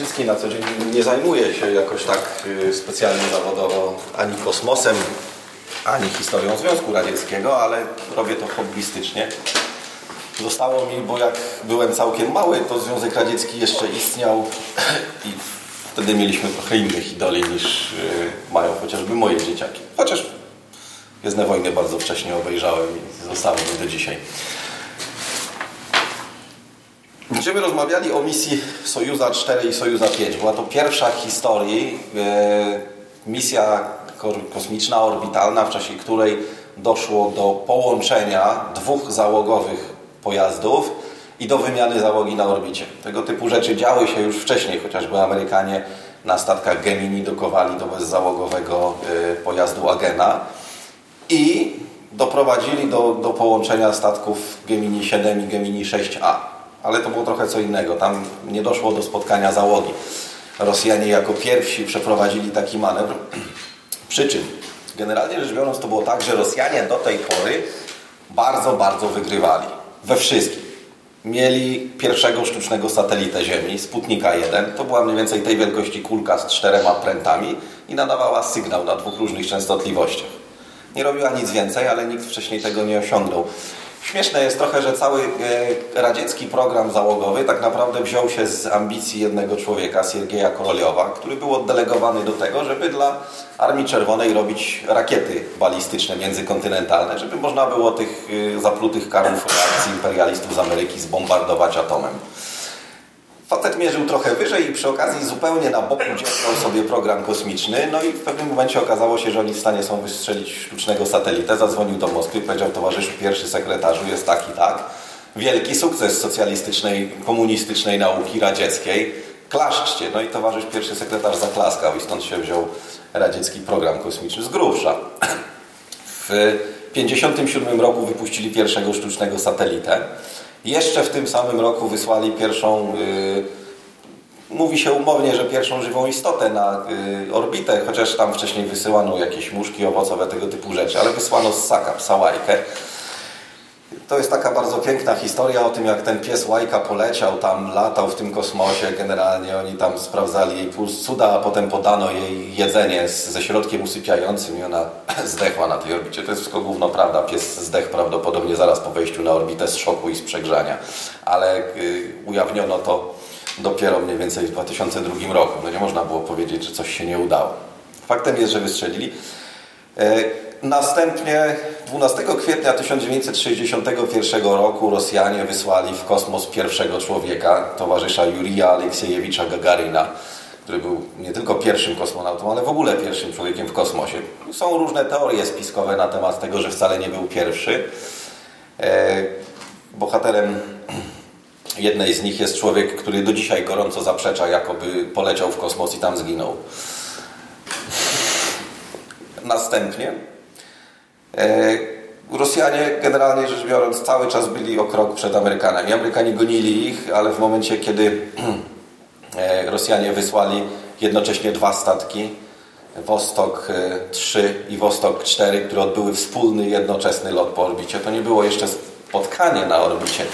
Wiedrzycki, na co dzień nie zajmuję się jakoś tak y, specjalnie zawodowo ani kosmosem, ani historią Związku Radzieckiego, ale robię to hobbystycznie. Zostało mi, bo jak byłem całkiem mały, to Związek Radziecki jeszcze istniał i wtedy mieliśmy trochę innych idoli niż y, mają chociażby moje dzieciaki. Chociaż Gwiezdne Wojny bardzo wcześnie obejrzałem i zostało mi do dzisiaj. Będziemy rozmawiali o misji Sojuza 4 i Sojuza 5. Była to pierwsza w historii e, misja kosmiczna, orbitalna, w czasie której doszło do połączenia dwóch załogowych pojazdów i do wymiany załogi na orbicie. Tego typu rzeczy działy się już wcześniej, chociażby Amerykanie na statkach Gemini dokowali do bezzałogowego e, pojazdu Agena i doprowadzili do, do połączenia statków Gemini 7 i Gemini 6A. Ale to było trochę co innego. Tam nie doszło do spotkania załogi. Rosjanie jako pierwsi przeprowadzili taki manewr. Przy czym, generalnie rzecz biorąc, to było tak, że Rosjanie do tej pory bardzo, bardzo wygrywali. We wszystkim. Mieli pierwszego sztucznego satelitę Ziemi, Sputnika 1. To była mniej więcej tej wielkości kulka z czterema prętami i nadawała sygnał na dwóch różnych częstotliwościach. Nie robiła nic więcej, ale nikt wcześniej tego nie osiągnął. Śmieszne jest trochę, że cały e, radziecki program załogowy tak naprawdę wziął się z ambicji jednego człowieka, Siergieja Koroliowa, który był oddelegowany do tego, żeby dla Armii Czerwonej robić rakiety balistyczne międzykontynentalne, żeby można było tych e, zaplutych karów reakcji imperialistów z Ameryki zbombardować atomem. Facet mierzył trochę wyżej i przy okazji zupełnie na boku dziecnął sobie program kosmiczny. No i w pewnym momencie okazało się, że oni w stanie są wystrzelić sztucznego satelitę. Zadzwonił do Moskwy, powiedział towarzyszu pierwszy sekretarzu, jest tak i tak. Wielki sukces socjalistycznej, komunistycznej nauki radzieckiej. Klaszczcie. No i towarzysz pierwszy sekretarz zaklaskał i stąd się wziął radziecki program kosmiczny z grubsza. W 1957 roku wypuścili pierwszego sztucznego satelitę. Jeszcze w tym samym roku wysłali pierwszą, yy, mówi się umownie, że pierwszą żywą istotę na yy, orbitę, chociaż tam wcześniej wysyłano jakieś muszki owocowe, tego typu rzeczy, ale wysłano ssaka, psa łajkę. To jest taka bardzo piękna historia o tym, jak ten pies Łajka poleciał, tam latał w tym kosmosie. Generalnie oni tam sprawdzali jej puls cuda, a potem podano jej jedzenie z, ze środkiem usypiającym i ona zdechła na tej orbicie. To jest wszystko gówno prawda. Pies zdechł prawdopodobnie zaraz po wejściu na orbitę z szoku i z przegrzania. Ale y, ujawniono to dopiero mniej więcej w 2002 roku. No nie można było powiedzieć, że coś się nie udało. Faktem jest, że wystrzelili. E, Następnie 12 kwietnia 1961 roku Rosjanie wysłali w kosmos pierwszego człowieka, towarzysza Jurija Aleksiejewicza Gagarina, który był nie tylko pierwszym kosmonautą, ale w ogóle pierwszym człowiekiem w kosmosie. Są różne teorie spiskowe na temat tego, że wcale nie był pierwszy. E, Bohaterem jednej z nich jest człowiek, który do dzisiaj gorąco zaprzecza, jakoby poleciał w kosmos i tam zginął. Następnie Rosjanie generalnie rzecz biorąc cały czas byli o krok przed Amerykanami. Amerykanie gonili ich, ale w momencie kiedy e, Rosjanie wysłali jednocześnie dwa statki Wostok 3 i Wostok 4, które odbyły wspólny, jednoczesny lot po orbicie. To nie było jeszcze spotkanie na orbicie.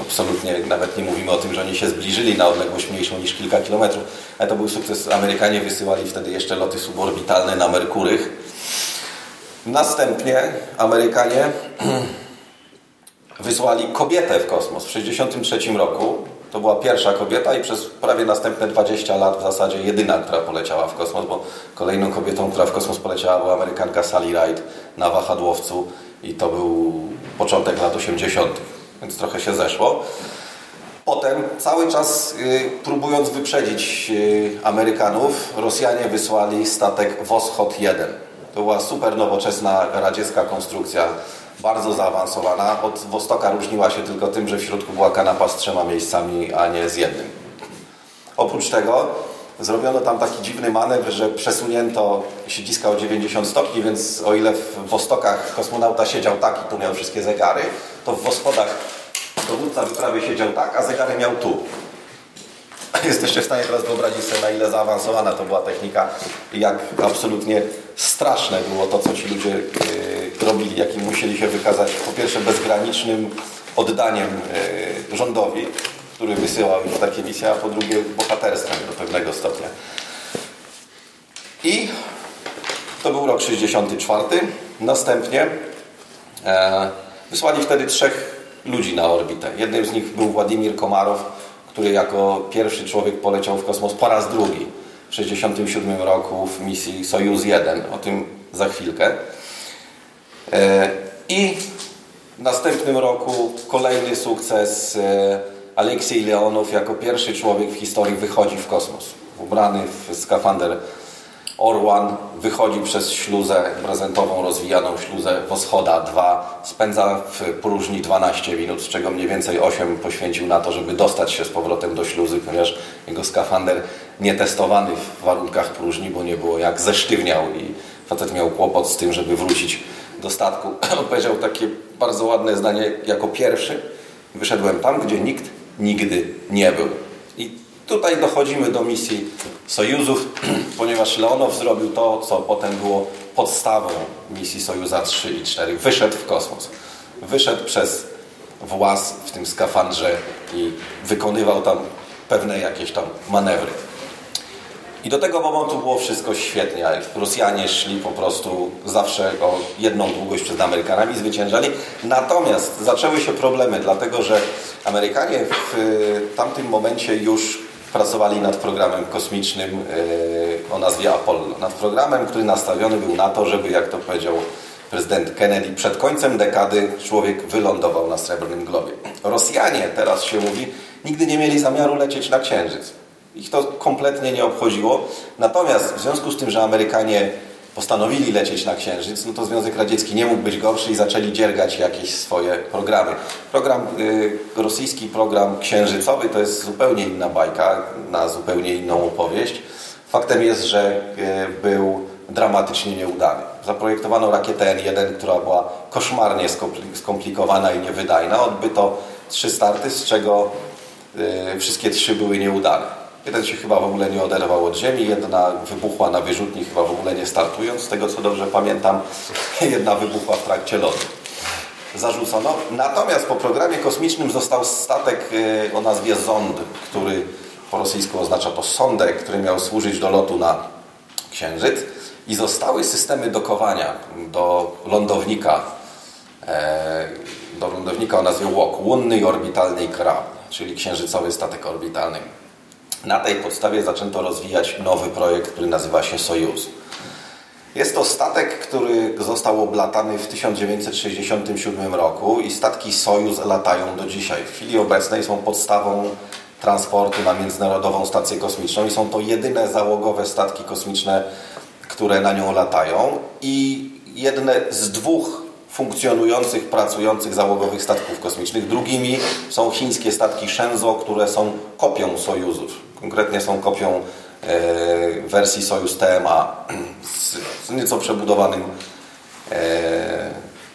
Absolutnie nawet nie mówimy o tym, że oni się zbliżyli na odległość mniejszą niż kilka kilometrów, ale to był sukces. Amerykanie wysyłali wtedy jeszcze loty suborbitalne na Merkurych. Następnie Amerykanie wysłali kobietę w kosmos w 1963 roku. To była pierwsza kobieta i przez prawie następne 20 lat w zasadzie jedyna, która poleciała w kosmos, bo kolejną kobietą, która w kosmos poleciała była Amerykanka Sally Ride na wahadłowcu i to był początek lat 80., więc trochę się zeszło. Potem cały czas y, próbując wyprzedzić y, Amerykanów, Rosjanie wysłali statek Woschod 1. To była super nowoczesna radziecka konstrukcja, bardzo zaawansowana. Od Wostoka różniła się tylko tym, że w środku była kanapa z trzema miejscami, a nie z jednym. Oprócz tego zrobiono tam taki dziwny manewr, że przesunięto siedziska o 90 stopni, więc o ile w Wostokach kosmonauta siedział tak i tu miał wszystkie zegary, to w Woschodach dowódca wyprawy siedział tak, a zegary miał tu. Jesteście w stanie teraz wyobrazić sobie, na ile zaawansowana to była technika jak absolutnie straszne było to, co ci ludzie yy, robili, jakim musieli się wykazać po pierwsze bezgranicznym oddaniem yy, rządowi, który wysyłał im takie misje, a po drugie bohaterstwem do pewnego stopnia. I to był rok 64. Następnie e, wysłali wtedy trzech ludzi na orbitę. Jednym z nich był Władimir Komarow, który jako pierwszy człowiek poleciał w kosmos po raz drugi w 1967 roku w misji Sojuz 1. O tym za chwilkę. E, I w następnym roku kolejny sukces e, Aleksiej Leonow jako pierwszy człowiek w historii wychodzi w kosmos. Ubrany w skafander Orwan wychodzi przez śluzę prezentową, rozwijaną śluzę Woschoda 2. Spędza w próżni 12 minut, z czego mniej więcej 8 poświęcił na to, żeby dostać się z powrotem do śluzy, ponieważ jego skafander nietestowany w warunkach próżni, bo nie było jak zesztywniał i facet miał kłopot z tym, żeby wrócić do statku. On powiedział takie bardzo ładne zdanie jako pierwszy. Wyszedłem tam, gdzie nikt nigdy nie był. Tutaj dochodzimy do misji Sojuzów, ponieważ Leonow zrobił to, co potem było podstawą misji Sojuza 3 i 4. Wyszedł w kosmos. Wyszedł przez włas w tym skafandrze i wykonywał tam pewne jakieś tam manewry. I do tego momentu było wszystko świetnie. Rosjanie szli po prostu zawsze o jedną długość przed Amerykanami, zwyciężali. Natomiast zaczęły się problemy, dlatego że Amerykanie w tamtym momencie już pracowali nad programem kosmicznym e, o nazwie Apollo. Nad programem, który nastawiony był na to, żeby, jak to powiedział prezydent Kennedy, przed końcem dekady człowiek wylądował na Srebrnym Globie. Rosjanie, teraz się mówi, nigdy nie mieli zamiaru lecieć na Księżyc. Ich to kompletnie nie obchodziło. Natomiast w związku z tym, że Amerykanie postanowili lecieć na Księżyc, no to Związek Radziecki nie mógł być gorszy i zaczęli dziergać jakieś swoje programy. Program y, rosyjski, program księżycowy to jest zupełnie inna bajka, na zupełnie inną opowieść. Faktem jest, że y, był dramatycznie nieudany. Zaprojektowano rakietę N1, która była koszmarnie skomplikowana i niewydajna. Odbyto trzy starty, z czego y, wszystkie trzy były nieudane. Jeden się chyba w ogóle nie oderwał od ziemi, jedna wybuchła na wyrzutni, chyba w ogóle nie startując, z tego co dobrze pamiętam, jedna wybuchła w trakcie lotu. Zarzucono. Natomiast po programie kosmicznym został statek y, o nazwie Zond, który po rosyjsku oznacza to sondek, który miał służyć do lotu na Księżyc i zostały systemy dokowania do lądownika, e, do lądownika o nazwie WOK, łunny i orbitalnej krab, czyli księżycowy statek orbitalny. Na tej podstawie zaczęto rozwijać nowy projekt, który nazywa się Sojuz. Jest to statek, który został oblatany w 1967 roku i statki Sojuz latają do dzisiaj. W chwili obecnej są podstawą transportu na Międzynarodową Stację Kosmiczną i są to jedyne załogowe statki kosmiczne, które na nią latają i jedne z dwóch funkcjonujących, pracujących załogowych statków kosmicznych. Drugimi są chińskie statki Shenzhou, które są kopią Sojuzów. Konkretnie są kopią e, wersji Sojus TMA z, z nieco przebudowanym e,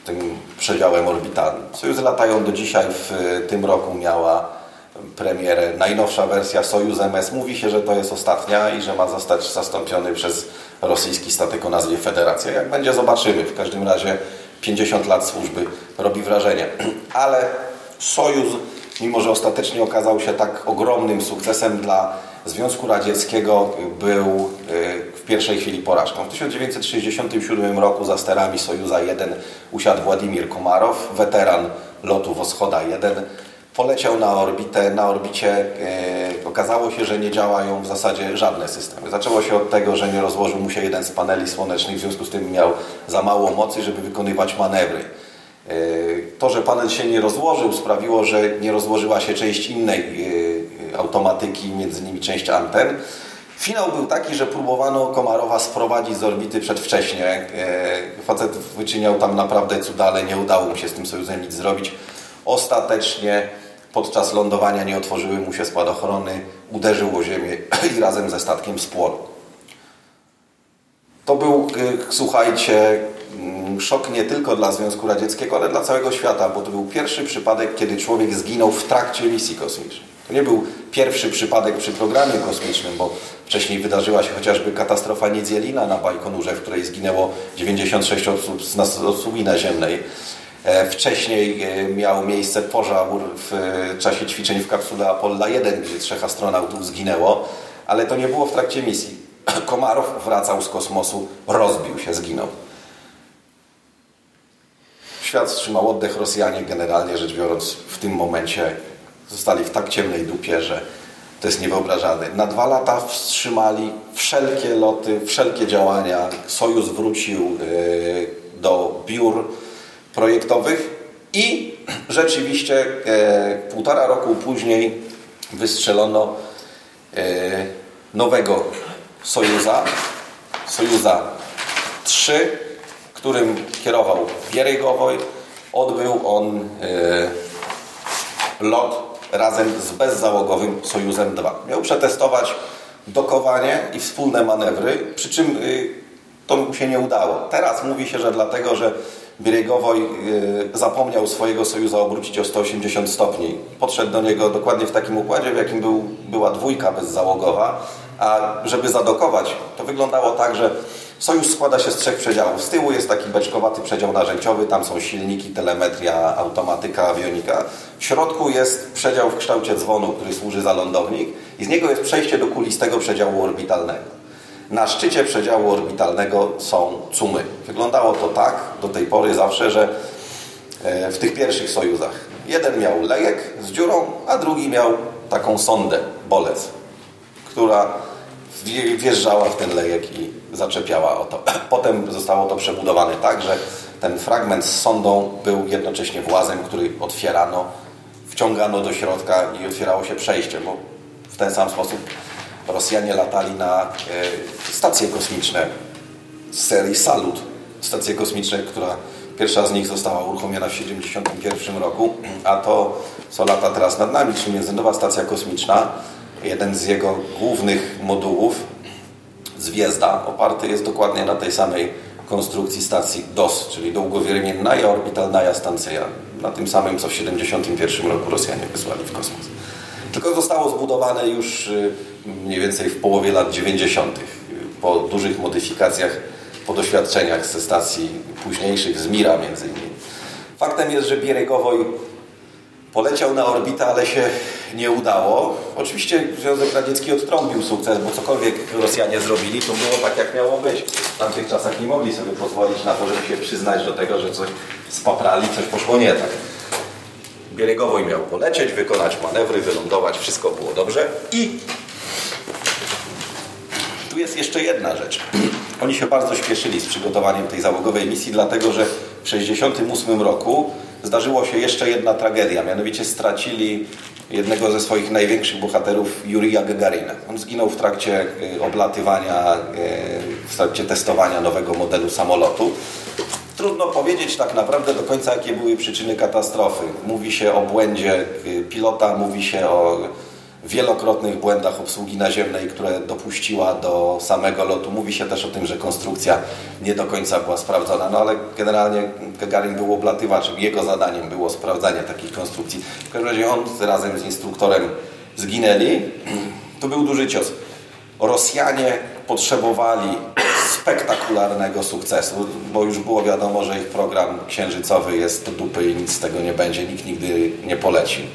tym przedziałem orbitalnym. Sojuzy latają do dzisiaj. W tym roku miała premierę najnowsza wersja Sojus MS. Mówi się, że to jest ostatnia i że ma zostać zastąpiony przez rosyjski statek o nazwie Federacja. Jak będzie, zobaczymy. W każdym razie 50 lat służby robi wrażenie. Ale Sojus mimo że ostatecznie okazał się tak ogromnym sukcesem dla Związku Radzieckiego, był y, w pierwszej chwili porażką. W 1967 roku za sterami Sojuza 1 usiadł Władimir Komarow, weteran lotu Woschoda 1. Poleciał na orbitę. Na orbicie y, okazało się, że nie działają w zasadzie żadne systemy. Zaczęło się od tego, że nie rozłożył mu się jeden z paneli słonecznych, w związku z tym miał za mało mocy, żeby wykonywać manewry. E, to, że panel się nie rozłożył, sprawiło, że nie rozłożyła się część innej e, automatyki, między innymi część anten. Finał był taki, że próbowano Komarowa sprowadzić z orbity przedwcześnie. E, facet wyczyniał tam naprawdę cuda, ale nie udało mu się z tym sojuzem nic zrobić. Ostatecznie podczas lądowania nie otworzyły mu się spadochrony, uderzył o ziemię i razem ze statkiem spłonął. To był, y, słuchajcie, mm, szok nie tylko dla Związku Radzieckiego, ale dla całego świata, bo to był pierwszy przypadek, kiedy człowiek zginął w trakcie misji kosmicznej. To nie był pierwszy przypadek przy programie kosmicznym, bo wcześniej wydarzyła się chociażby katastrofa Niedzielina na Bajkonurze, w której zginęło 96 osób z osóbki naziemnej. E, wcześniej e, miał miejsce pożar w e, czasie ćwiczeń w kapsule Apollo 1, gdzie trzech astronautów zginęło, ale to nie było w trakcie misji. Komarow wracał z kosmosu, rozbił się, zginął. Świat wstrzymał oddech, Rosjanie generalnie rzecz biorąc w tym momencie zostali w tak ciemnej dupie, że to jest niewyobrażalne. Na dwa lata wstrzymali wszelkie loty, wszelkie działania. Sojus wrócił do biur projektowych i rzeczywiście e, półtora roku później wystrzelono e, nowego Sojuza, Sojuza 3, którym kierował Gierek Gowoj. Odbył on e, lot razem z bezzałogowym Sojuzem 2. Miał przetestować dokowanie i wspólne manewry, przy czym y, to mu się nie udało. Teraz mówi się, że dlatego, że Birejgowoj y, zapomniał swojego sojuza obrócić o 180 stopni. Podszedł do niego dokładnie w takim układzie, w jakim był, była dwójka bezzałogowa, a żeby zadokować, to wyglądało tak, że sojusz składa się z trzech przedziałów. Z tyłu jest taki beczkowaty przedział narzędziowy, tam są silniki, telemetria, automatyka, awionika. W środku jest przedział w kształcie dzwonu, który służy za lądownik i z niego jest przejście do kulistego przedziału orbitalnego. Na szczycie przedziału orbitalnego są cumy. Wyglądało to tak do tej pory zawsze, że e, w tych pierwszych sojuzach jeden miał lejek z dziurą, a drugi miał taką sondę, bolec, która wjeżdżała w ten lejek i zaczepiała o to. Potem zostało to przebudowane tak, że ten fragment z sondą był jednocześnie włazem, który otwierano, wciągano do środka i otwierało się przejście, bo w ten sam sposób Rosjanie latali na e, stacje kosmiczne z serii Salut. Stacje kosmiczne, która pierwsza z nich została uruchomiona w 1971 roku, a to co lata teraz nad nami, czyli Międzynarodowa Stacja Kosmiczna, jeden z jego głównych modułów, Zwiezda, oparty jest dokładnie na tej samej konstrukcji stacji DOS, czyli długowiermienna orbitalna stancja, na tym samym, co w 1971 roku Rosjanie wysłali w kosmos. Tylko zostało zbudowane już y, mniej więcej w połowie lat 90. po dużych modyfikacjach, po doświadczeniach ze stacji późniejszych, z Mira między innymi. Faktem jest, że Bieregowoj poleciał na orbitę, ale się nie udało. Oczywiście Związek Radziecki odtrąbił sukces, bo cokolwiek Rosjanie zrobili, to było tak, jak miało być. W tamtych czasach nie mogli sobie pozwolić na to, żeby się przyznać do tego, że coś spaprali, coś poszło nie tak. Bieregowoj miał polecieć, wykonać manewry, wylądować, wszystko było dobrze i tu jest jeszcze jedna rzecz. Oni się bardzo śpieszyli z przygotowaniem tej załogowej misji, dlatego że w 1968 roku zdarzyło się jeszcze jedna tragedia. Mianowicie stracili jednego ze swoich największych bohaterów, Jurija Gagarina. On zginął w trakcie y, oblatywania, y, w trakcie testowania nowego modelu samolotu. Trudno powiedzieć tak naprawdę do końca, jakie były przyczyny katastrofy. Mówi się o błędzie y, pilota, mówi się o wielokrotnych błędach obsługi naziemnej, które dopuściła do samego lotu. Mówi się też o tym, że konstrukcja nie do końca była sprawdzona, no ale generalnie Gagarin był oblatywaczem. Jego zadaniem było sprawdzanie takich konstrukcji. W każdym razie on razem z instruktorem zginęli. To był duży cios. Rosjanie potrzebowali spektakularnego sukcesu, bo już było wiadomo, że ich program księżycowy jest do dupy i nic z tego nie będzie, nikt nigdy nie poleci.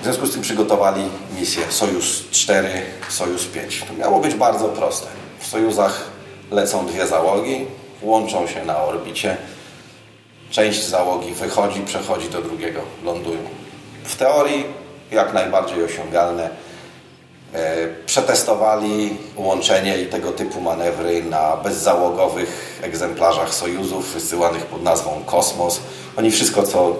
W związku z tym przygotowali misję Sojus 4, Sojus 5. To miało być bardzo proste. W Sojuzach lecą dwie załogi, łączą się na orbicie. Część załogi wychodzi, przechodzi do drugiego, lądują. W teorii jak najbardziej osiągalne. E, przetestowali łączenie i tego typu manewry na bezzałogowych egzemplarzach Sojuzów wysyłanych pod nazwą Kosmos. Oni wszystko, co e,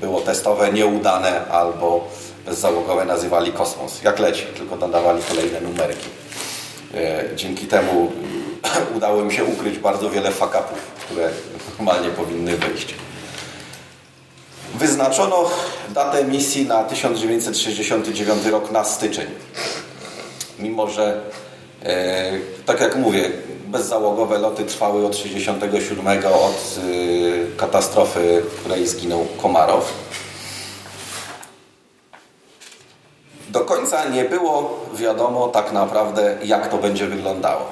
było testowe, nieudane albo bezzałogowe nazywali Kosmos. Jak leci, tylko dodawali kolejne numerki. E, dzięki temu udało im się ukryć bardzo wiele fakapów, które normalnie powinny wyjść. Wyznaczono datę misji na 1969 rok na styczeń. Mimo, że e, tak jak mówię, bezzałogowe loty trwały od 1967 od e, katastrofy, w której zginął Komarow. Do końca nie było wiadomo tak naprawdę, jak to będzie wyglądało.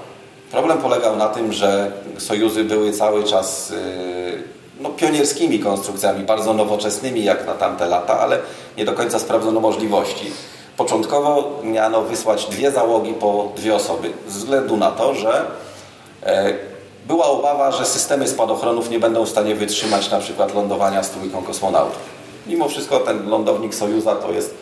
Problem polegał na tym, że sojuzy były cały czas yy, no, pionierskimi konstrukcjami, bardzo nowoczesnymi jak na tamte lata, ale nie do końca sprawdzono możliwości. Początkowo miano wysłać dwie załogi po dwie osoby, ze względu na to, że e, była obawa, że systemy spadochronów nie będą w stanie wytrzymać na przykład lądowania z trójką kosmonautów. Mimo wszystko ten lądownik Sojuza to jest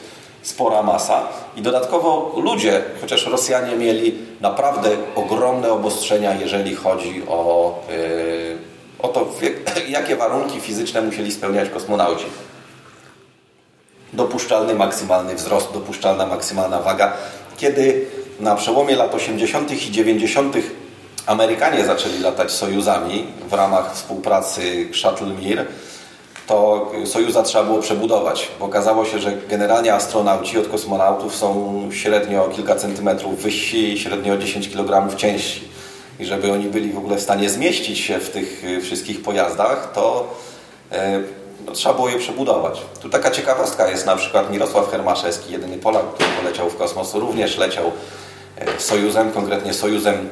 spora masa i dodatkowo ludzie, chociaż Rosjanie mieli naprawdę ogromne obostrzenia, jeżeli chodzi o, yy, o to, jakie warunki fizyczne musieli spełniać kosmonauci. Dopuszczalny maksymalny wzrost, dopuszczalna maksymalna waga. Kiedy na przełomie lat 80. i 90. Amerykanie zaczęli latać Sojuzami w ramach współpracy Shuttle Mir, to Sojuza trzeba było przebudować, bo okazało się, że generalnie astronauci od kosmonautów są średnio kilka centymetrów wyżsi i średnio 10 kg ciężsi. I żeby oni byli w ogóle w stanie zmieścić się w tych y, wszystkich pojazdach, to e, no, trzeba było je przebudować. Tu taka ciekawostka jest na przykład Mirosław Hermaszewski, jedyny Polak, który poleciał w kosmos, również leciał e, Sojuzem, konkretnie Sojuzem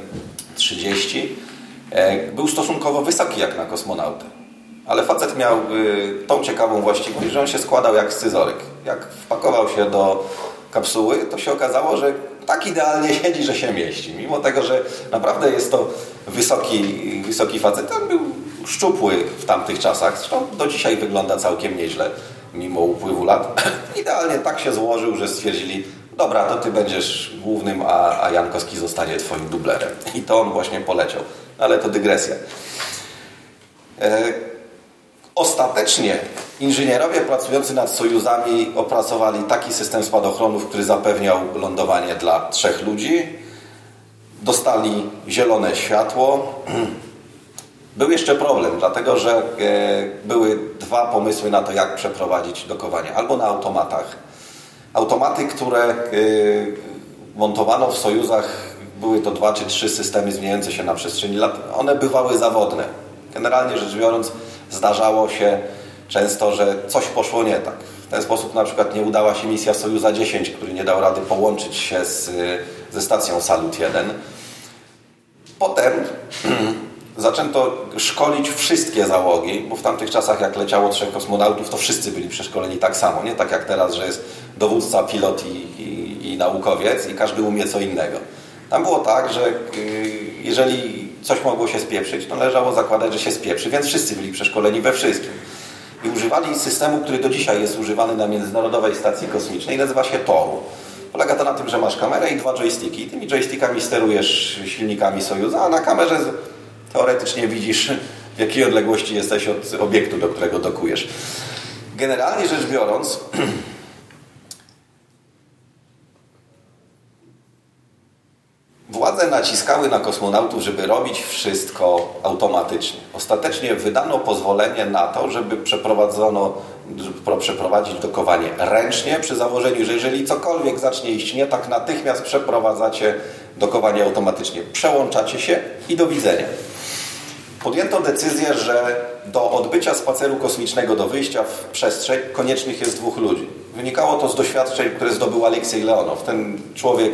30. E, był stosunkowo wysoki jak na kosmonautę. Ale facet miał y, tą ciekawą właściwość, że on się składał jak scyzoryk. Jak wpakował się do kapsuły, to się okazało, że tak idealnie siedzi, że się mieści. Mimo tego, że naprawdę jest to wysoki, wysoki facet, on był szczupły w tamtych czasach. Zresztą do dzisiaj wygląda całkiem nieźle, mimo upływu lat. Idealnie tak się złożył, że stwierdzili, dobra, to ty będziesz głównym, a, a Jankowski zostanie twoim dublerem. I to on właśnie poleciał. Ale to dygresja. E Ostatecznie inżynierowie pracujący nad Sojuzami opracowali taki system spadochronów, który zapewniał lądowanie dla trzech ludzi. Dostali zielone światło. Był jeszcze problem, dlatego że e, były dwa pomysły na to, jak przeprowadzić dokowanie. Albo na automatach. Automaty, które e, montowano w Sojuzach, były to dwa czy trzy systemy zmieniające się na przestrzeni lat. One bywały zawodne. Generalnie rzecz biorąc, zdarzało się często, że coś poszło nie tak. W ten sposób na przykład nie udała się misja Sojuza 10, który nie dał rady połączyć się z, ze stacją Salut 1. Potem zaczęto szkolić wszystkie załogi, bo w tamtych czasach jak leciało trzech kosmonautów, to wszyscy byli przeszkoleni tak samo. Nie tak jak teraz, że jest dowódca, pilot i, i, i naukowiec i każdy umie co innego. Tam było tak, że y, jeżeli coś mogło się spieprzyć, to należało zakładać, że się spieprzy, więc wszyscy byli przeszkoleni we wszystkim. I używali systemu, który do dzisiaj jest używany na Międzynarodowej Stacji Kosmicznej, nazywa się TORU. Polega to na tym, że masz kamerę i dwa joysticki. Tymi joystickami sterujesz silnikami Sojuza, a na kamerze teoretycznie widzisz, w jakiej odległości jesteś od obiektu, do którego dokujesz. Generalnie rzecz biorąc, Władze naciskały na kosmonautów, żeby robić wszystko automatycznie. Ostatecznie wydano pozwolenie na to, żeby przeprowadzono, przeprowadzić dokowanie ręcznie przy założeniu, że jeżeli cokolwiek zacznie iść nie tak, natychmiast przeprowadzacie dokowanie automatycznie. Przełączacie się i do widzenia. Podjęto decyzję, że do odbycia spaceru kosmicznego, do wyjścia w przestrzeń koniecznych jest dwóch ludzi. Wynikało to z doświadczeń, które zdobył Aleksiej Leonow. Ten człowiek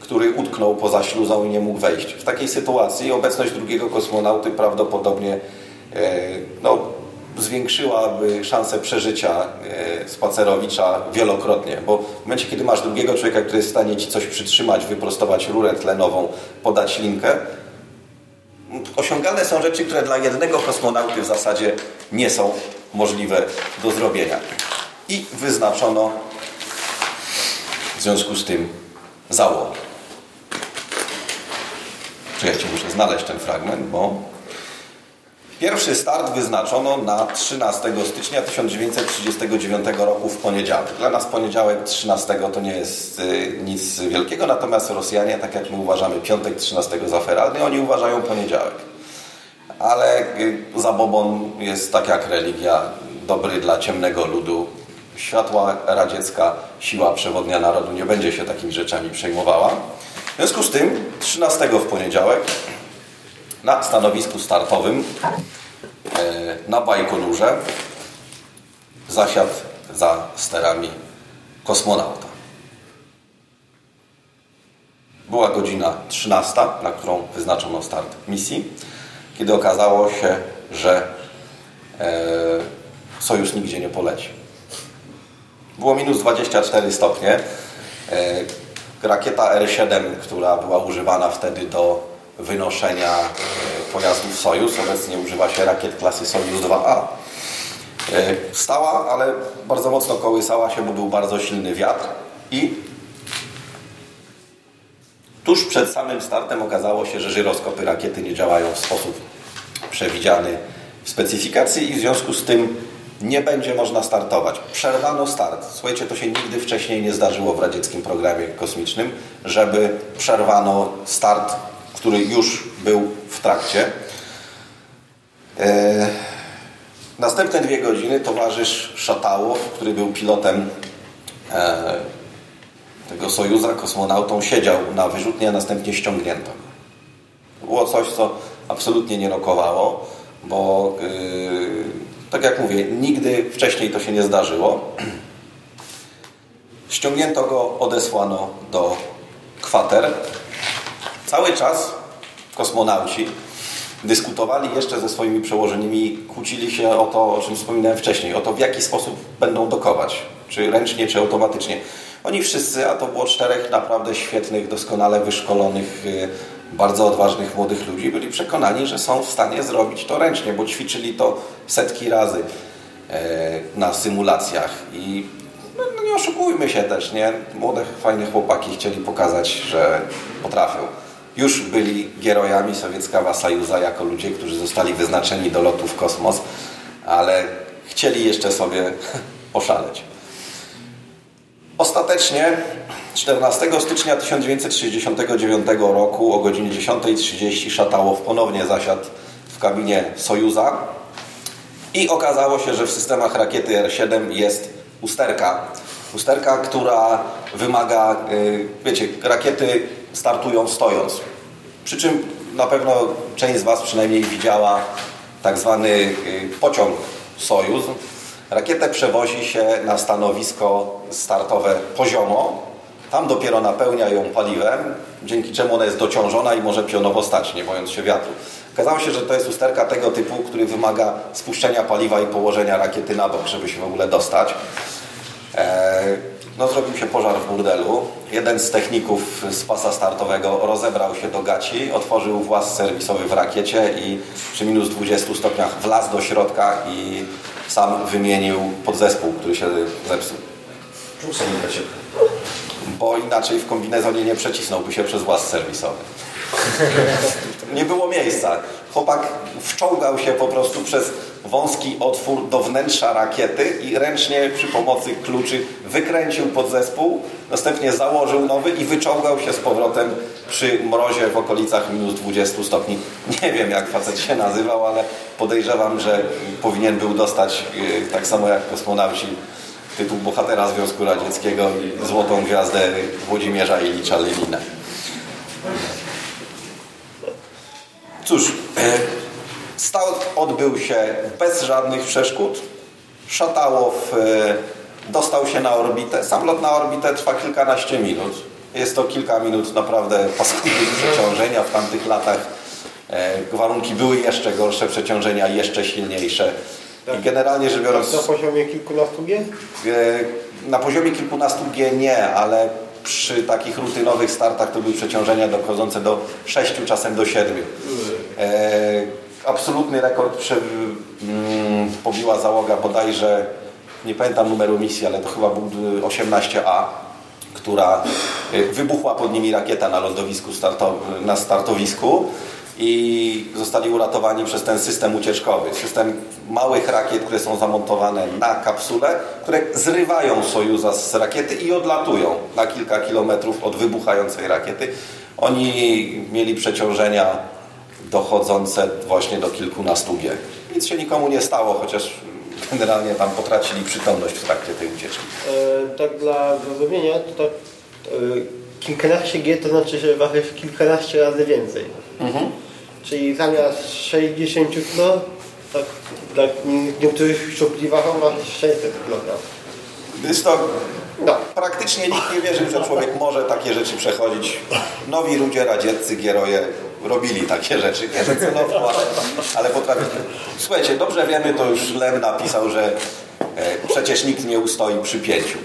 który utknął poza śluzą i nie mógł wejść. W takiej sytuacji obecność drugiego kosmonauty prawdopodobnie e, no, zwiększyłaby szanse przeżycia e, spacerowicza wielokrotnie, bo w momencie, kiedy masz drugiego człowieka, który jest w stanie ci coś przytrzymać, wyprostować rurę tlenową, podać linkę, osiągane są rzeczy, które dla jednego kosmonauty w zasadzie nie są możliwe do zrobienia. I wyznaczono w związku z tym załogi. Czekajcie, muszę znaleźć ten fragment, bo pierwszy start wyznaczono na 13 stycznia 1939 roku w poniedziałek. Dla nas poniedziałek 13 to nie jest y, nic wielkiego, natomiast Rosjanie, tak jak my uważamy piątek 13 za feralny, oni uważają poniedziałek. Ale y, zabobon jest tak jak religia, dobry dla ciemnego ludu. Światła radziecka siła przewodnia narodu nie będzie się takimi rzeczami przejmowała. W związku z tym 13 w poniedziałek na stanowisku startowym e, na Bajkonurze zasiadł za sterami kosmonauta. Była godzina 13, na którą wyznaczono start misji, kiedy okazało się, że e, Sojusz nigdzie nie poleci. Było minus 24 stopnie. Rakieta R-7, która była używana wtedy do wynoszenia e, pojazdów Sojus, obecnie używa się rakiet klasy Sojus 2A. E, stała, ale bardzo mocno kołysała się, bo był bardzo silny wiatr i tuż przed samym startem okazało się, że żyroskopy rakiety nie działają w sposób przewidziany w specyfikacji i w związku z tym nie będzie można startować. Przerwano start. Słuchajcie, to się nigdy wcześniej nie zdarzyło w radzieckim programie kosmicznym, żeby przerwano start, który już był w trakcie. E, następne dwie godziny towarzysz Szatałow, który był pilotem e, tego Sojuza, kosmonautą, siedział na wyrzutni, a następnie ściągnięto było coś, co absolutnie nie rokowało, bo yy, tak jak mówię, nigdy wcześniej to się nie zdarzyło. Ściągnięto go, odesłano do kwater. Cały czas kosmonauci dyskutowali jeszcze ze swoimi przełożonymi, kłócili się o to, o czym wspominałem wcześniej, o to w jaki sposób będą dokować, czy ręcznie, czy automatycznie. Oni wszyscy, a to było czterech naprawdę świetnych, doskonale wyszkolonych, y, bardzo odważnych młodych ludzi, byli przekonani, że są w stanie zrobić to ręcznie, bo ćwiczyli to setki razy e, na symulacjach i no, no nie oszukujmy się też, nie? Młode, fajne chłopaki chcieli pokazać, że potrafią. Już byli gierojami sowieckawa Sajuza jako ludzie, którzy zostali wyznaczeni do lotu w kosmos, ale chcieli jeszcze sobie poszaleć. Ostatecznie 14 stycznia 1969 roku o godzinie 10.30 Szatałow ponownie zasiadł w kabinie Sojuza i okazało się, że w systemach rakiety R-7 jest usterka. Usterka, która wymaga, y, wiecie, rakiety startują stojąc. Przy czym na pewno część z Was przynajmniej widziała tak zwany y, pociąg Sojuz, Rakietę przewozi się na stanowisko startowe poziomo. Tam dopiero napełnia ją paliwem, dzięki czemu ona jest dociążona i może pionowo stać, nie bojąc się wiatru. Okazało się, że to jest usterka tego typu, który wymaga spuszczenia paliwa i położenia rakiety na bok, żeby się w ogóle dostać. Eee, no, zrobił się pożar w burdelu. Jeden z techników z pasa startowego rozebrał się do gaci, otworzył włas serwisowy w rakiecie i przy minus 20 stopniach wlazł do środka i sam wymienił podzespół, który się zepsuł. Bo inaczej w kombinezonie nie przecisnąłby się przez włas serwisowy. nie było miejsca. Chłopak wczołgał się po prostu przez wąski otwór do wnętrza rakiety i ręcznie przy pomocy kluczy wykręcił podzespół, następnie założył nowy i wyczołgał się z powrotem przy mrozie w okolicach minus 20 stopni. Nie wiem jak facet się nazywał, ale podejrzewam, że powinien był dostać e, tak samo jak kosmonauci tytuł bohatera Związku Radzieckiego i złotą gwiazdę Włodzimierza Ilicza Lenina. Cóż, e, start odbył się bez żadnych przeszkód. Szatałow e, dostał się na orbitę. Sam lot na orbitę trwa kilkanaście minut. Jest to kilka minut naprawdę paskudnych przeciążenia. W tamtych latach e, warunki były jeszcze gorsze, przeciążenia jeszcze silniejsze. I generalnie rzecz biorąc... Na poziomie kilkunastu G? Na poziomie kilkunastu G nie, ale przy takich rutynowych startach to były przeciążenia dochodzące do 6, czasem do 7. E, absolutny rekord przy, mm, pobiła załoga bodajże, nie pamiętam numeru misji, ale to chyba był 18A, która e, wybuchła pod nimi rakieta na lądowisku na startowisku i zostali uratowani przez ten system ucieczkowy. System małych rakiet, które są zamontowane na kapsule, które zrywają Sojuza z rakiety i odlatują na kilka kilometrów od wybuchającej rakiety. Oni mieli przeciążenia dochodzące właśnie do kilkunastu G. Nic się nikomu nie stało, chociaż generalnie tam potracili przytomność w trakcie tej ucieczki. E, tak dla zrozumienia, to tak e, kilkanaście G to znaczy, że ważysz kilkanaście razy więcej. Czyli zamiast 60 kg, tak dla niektórych szczupli ważą ważysz 600 kg. Jest to No. Praktycznie nikt nie wierzył, że człowiek może takie rzeczy przechodzić. Nowi ludzie radzieccy, gieroje robili takie rzeczy. Nie, że celowo, ale, ale potrafili. Słuchajcie, dobrze wiemy, to już Lem napisał, że e, przecież nikt nie ustoi przy pięciu.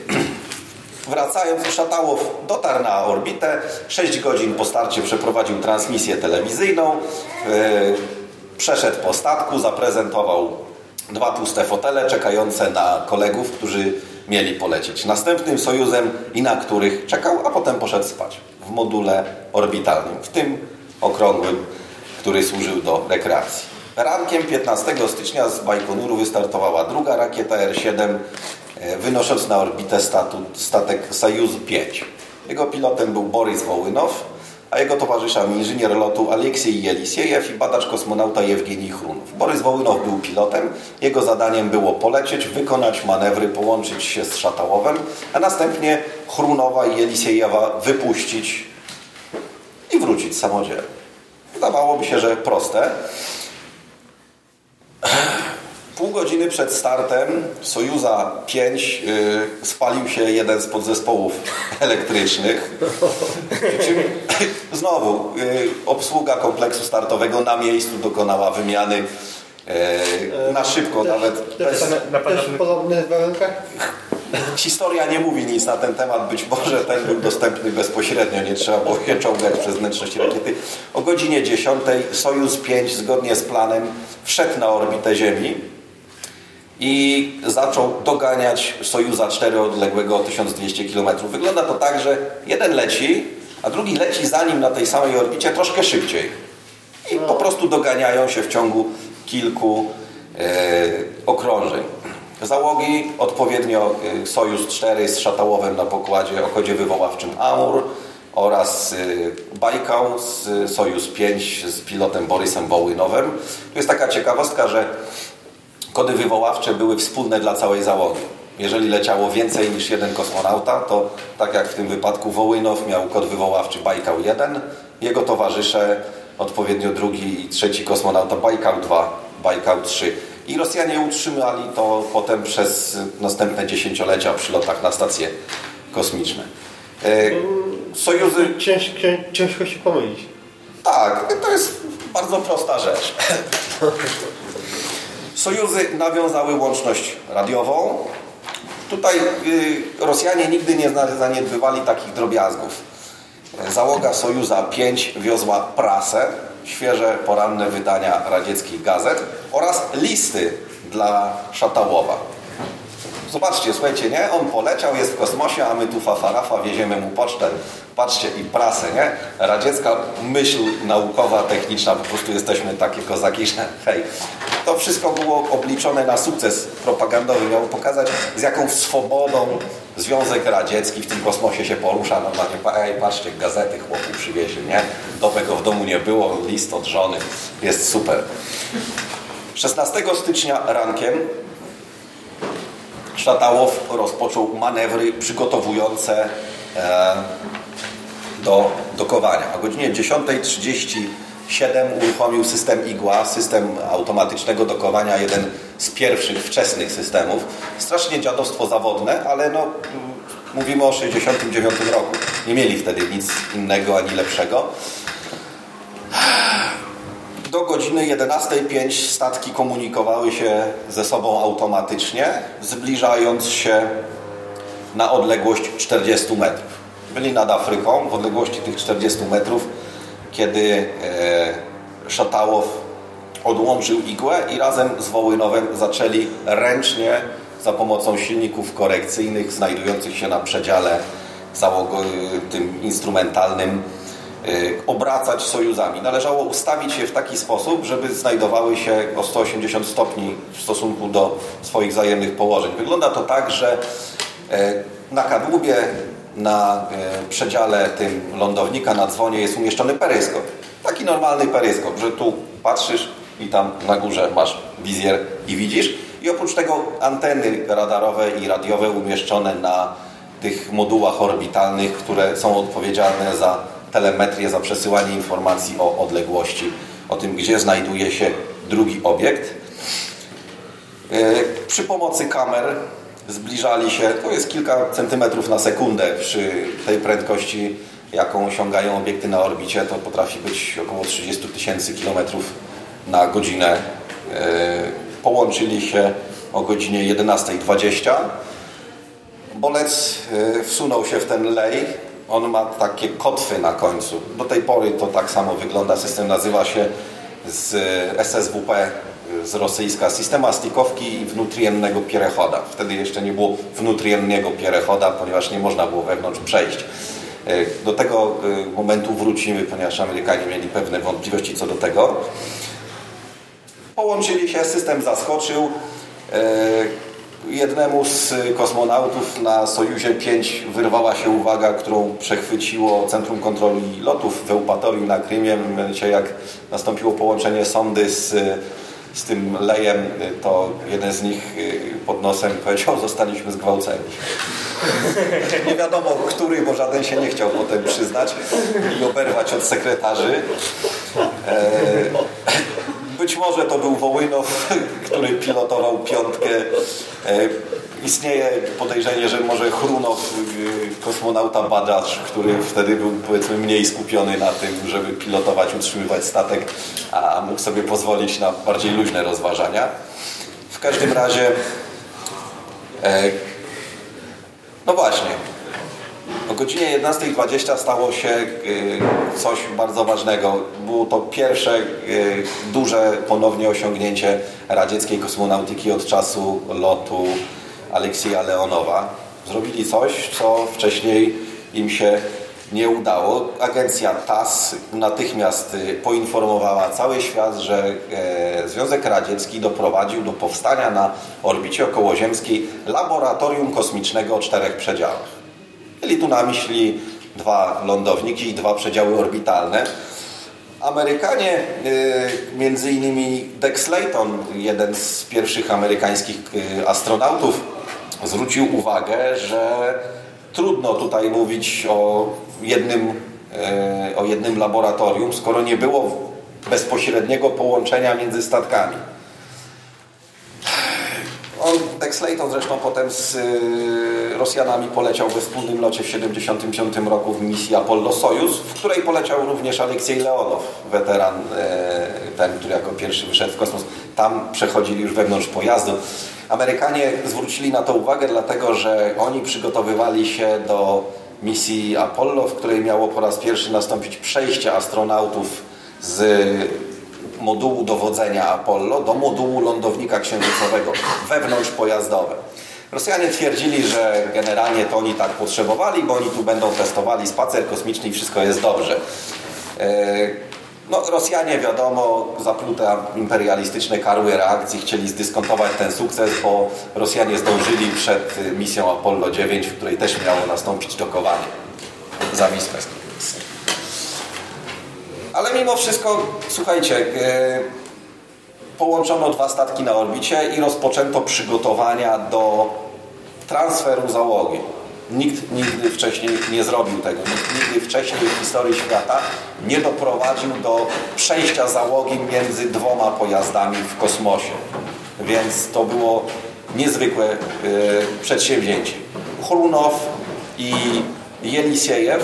Wracając, Szatałow dotarł na orbitę. 6 godzin po starcie przeprowadził transmisję telewizyjną. E, przeszedł po statku, zaprezentował dwa tłuste fotele czekające na kolegów, którzy mieli polecieć następnym Sojuzem i na których czekał, a potem poszedł spać w module orbitalnym, w tym okrągłym, który służył do rekreacji. Rankiem 15 stycznia z Bajkonuru wystartowała druga rakieta R-7, e, wynosząc na orbitę statu, statek Sojuz 5. Jego pilotem był Borys Wołynow, a jego towarzyszami inżynier lotu Aleksiej Jelisiejew i badacz kosmonauta Jewgenij Chrunow. Borys Wołynow był pilotem. Jego zadaniem było polecieć, wykonać manewry, połączyć się z Szatałowem, a następnie Chrunowa i Jelisiejewa wypuścić i wrócić samodzielnie. Wydawałoby się, że proste. Pół godziny przed startem Sojuza 5 yy, spalił się jeden z podzespołów elektrycznych. Znowu, yy, obsługa kompleksu startowego na miejscu dokonała wymiany yy, na szybko, też, nawet też, bez, też w podobnych warunkach? Historia nie mówi nic na ten temat, być może ten był dostępny bezpośrednio, nie trzeba było je czołgać przez wnętrzność rakiety. O godzinie 10 Sojus 5 zgodnie z planem wszedł na orbitę Ziemi i zaczął doganiać Sojuza 4 odległego o 1200 km. Wygląda to tak, że jeden leci, a drugi leci za nim na tej samej orbicie troszkę szybciej. I po prostu doganiają się w ciągu kilku e, okrążeń. Załogi odpowiednio e, Sojus 4 z Szatałowem na pokładzie o kodzie wywoławczym Amur oraz e, Bajkał z Sojus 5 z pilotem Borysem Wołynowem. Tu jest taka ciekawostka, że kody wywoławcze były wspólne dla całej załogi. Jeżeli leciało więcej niż jeden kosmonauta, to tak jak w tym wypadku Wołynow miał kod wywoławczy Bajkał 1, jego towarzysze odpowiednio drugi i trzeci kosmonauta Bajkał 2, Bajkał 3. I Rosjanie utrzymali to potem przez następne dziesięciolecia przy lotach na stacje kosmiczne. E, Sojuzy Ciężko, ciężko się pomylić. tak, to jest bardzo prosta rzecz. Sojuzy nawiązały łączność radiową. Tutaj y, Rosjanie nigdy nie zaniedbywali takich drobiazgów. Załoga Sojuza 5 wiozła prasę, świeże poranne wydania radzieckich gazet oraz listy dla Szatałowa. Zobaczcie, słuchajcie, nie? On poleciał, jest w kosmosie, a my tu fafarafa wieziemy mu pocztę. Patrzcie, i prasę, nie? Radziecka myśl naukowa, techniczna, po prostu jesteśmy takie kozaki, że hej. To wszystko było obliczone na sukces propagandowy. Miało pokazać, z jaką swobodą Związek Radziecki w tym kosmosie się porusza. Normalnie, pa- ej, patrzcie, gazety chłopu przywieźli, nie? Dobrego w domu nie było, list od żony. Jest super. 16 stycznia rankiem Szatałow rozpoczął manewry przygotowujące e, do dokowania. O godzinie 10.37 uruchomił system IGła, system automatycznego dokowania, jeden z pierwszych wczesnych systemów. Strasznie dziadostwo zawodne, ale no, mówimy o 69 roku. Nie mieli wtedy nic innego ani lepszego. Do godziny 11.05 statki komunikowały się ze sobą automatycznie, zbliżając się na odległość 40 metrów. Byli nad Afryką w odległości tych 40 metrów, kiedy e, Szatałow odłączył igłę i razem z Wołynowem zaczęli ręcznie za pomocą silników korekcyjnych znajdujących się na przedziale załogo, tym instrumentalnym y, obracać sojuzami. Należało ustawić je w taki sposób, żeby znajdowały się o 180 stopni w stosunku do swoich wzajemnych położeń. Wygląda to tak, że e, na kadłubie na e, przedziale tym lądownika na dzwonie jest umieszczony peryskop. Taki normalny peryskop, że tu patrzysz i tam na górze masz wizjer i widzisz. I oprócz tego anteny radarowe i radiowe umieszczone na tych modułach orbitalnych, które są odpowiedzialne za telemetrię, za przesyłanie informacji o odległości, o tym, gdzie znajduje się drugi obiekt. E, przy pomocy kamer zbliżali się, to jest kilka centymetrów na sekundę przy tej prędkości, jaką osiągają obiekty na orbicie, to potrafi być około 30 tysięcy kilometrów na godzinę. E, połączyli się o godzinie 11.20. Bolec e, wsunął się w ten lej. On ma takie kotwy na końcu. Do tej pory to tak samo wygląda. System nazywa się z SSWP z rosyjska systema stikowki i wnutriennego pierechoda. Wtedy jeszcze nie było wnutriennego pierechoda, ponieważ nie można było wewnątrz przejść. E, do tego e, momentu wrócimy, ponieważ Amerykanie mieli pewne wątpliwości co do tego. Połączyli się, system zaskoczył. E, jednemu z kosmonautów na Sojuzie 5 wyrwała się uwaga, którą przechwyciło Centrum Kontroli Lotów w Eupatorii na Krymie. Mianowicie jak nastąpiło połączenie sondy z z tym lejem, to jeden z nich y, pod nosem powiedział, zostaliśmy zgwałceni. Nie wiadomo, który, bo żaden się nie chciał potem przyznać i oberwać od sekretarzy. E, być może to był Wołynow, który pilotował piątkę. E, istnieje podejrzenie, że może Chrunow, y, kosmonauta badacz, który wtedy był powiedzmy mniej skupiony na tym, żeby pilotować, utrzymywać statek, a mógł sobie pozwolić na bardziej luźne rozważania. W każdym razie e, no właśnie, o godzinie 11.20 stało się y, coś bardzo ważnego. Było to pierwsze y, duże ponownie osiągnięcie radzieckiej kosmonautyki od czasu lotu Aleksija Leonowa. Zrobili coś, co wcześniej im się nie udało. Agencja TAS natychmiast y, poinformowała cały świat, że e, Związek Radziecki doprowadził do powstania na orbicie okołoziemskiej laboratorium kosmicznego o czterech przedziałach. Mieli tu na myśli dwa lądowniki i dwa przedziały orbitalne. Amerykanie, y, między innymi Dex Layton, jeden z pierwszych amerykańskich y, astronautów, zwrócił uwagę, że trudno tutaj mówić o jednym, e, o jednym laboratorium, skoro nie było bezpośredniego połączenia między statkami. Dex Layton zresztą potem z e, Rosjanami poleciał we wspólnym locie w 1975 roku w misji Apollo-Sojus, w której poleciał również Aleksiej Leonow, weteran, e, ten, który jako pierwszy wyszedł w kosmos. Tam przechodzili już wewnątrz pojazdu. Amerykanie zwrócili na to uwagę, dlatego że oni przygotowywali się do misji Apollo, w której miało po raz pierwszy nastąpić przejście astronautów z modułu dowodzenia Apollo do modułu lądownika księżycowego wewnątrz pojazdowe. Rosjanie twierdzili, że generalnie to oni tak potrzebowali, bo oni tu będą testowali spacer kosmiczny i wszystko jest dobrze. E, no, Rosjanie, wiadomo, zaplute imperialistyczne karły reakcji chcieli zdyskontować ten sukces, bo Rosjanie zdążyli przed misją Apollo 9, w której też miało nastąpić dokowanie. Zawisłe. Ale mimo wszystko, słuchajcie, yy, połączono dwa statki na orbicie i rozpoczęto przygotowania do transferu załogi. Nikt nigdy wcześniej nie zrobił tego. Nikt nigdy wcześniej w historii świata nie doprowadził do przejścia załogi między dwoma pojazdami w kosmosie. Więc to było niezwykłe y, przedsięwzięcie. Chrunow i Jelisiejew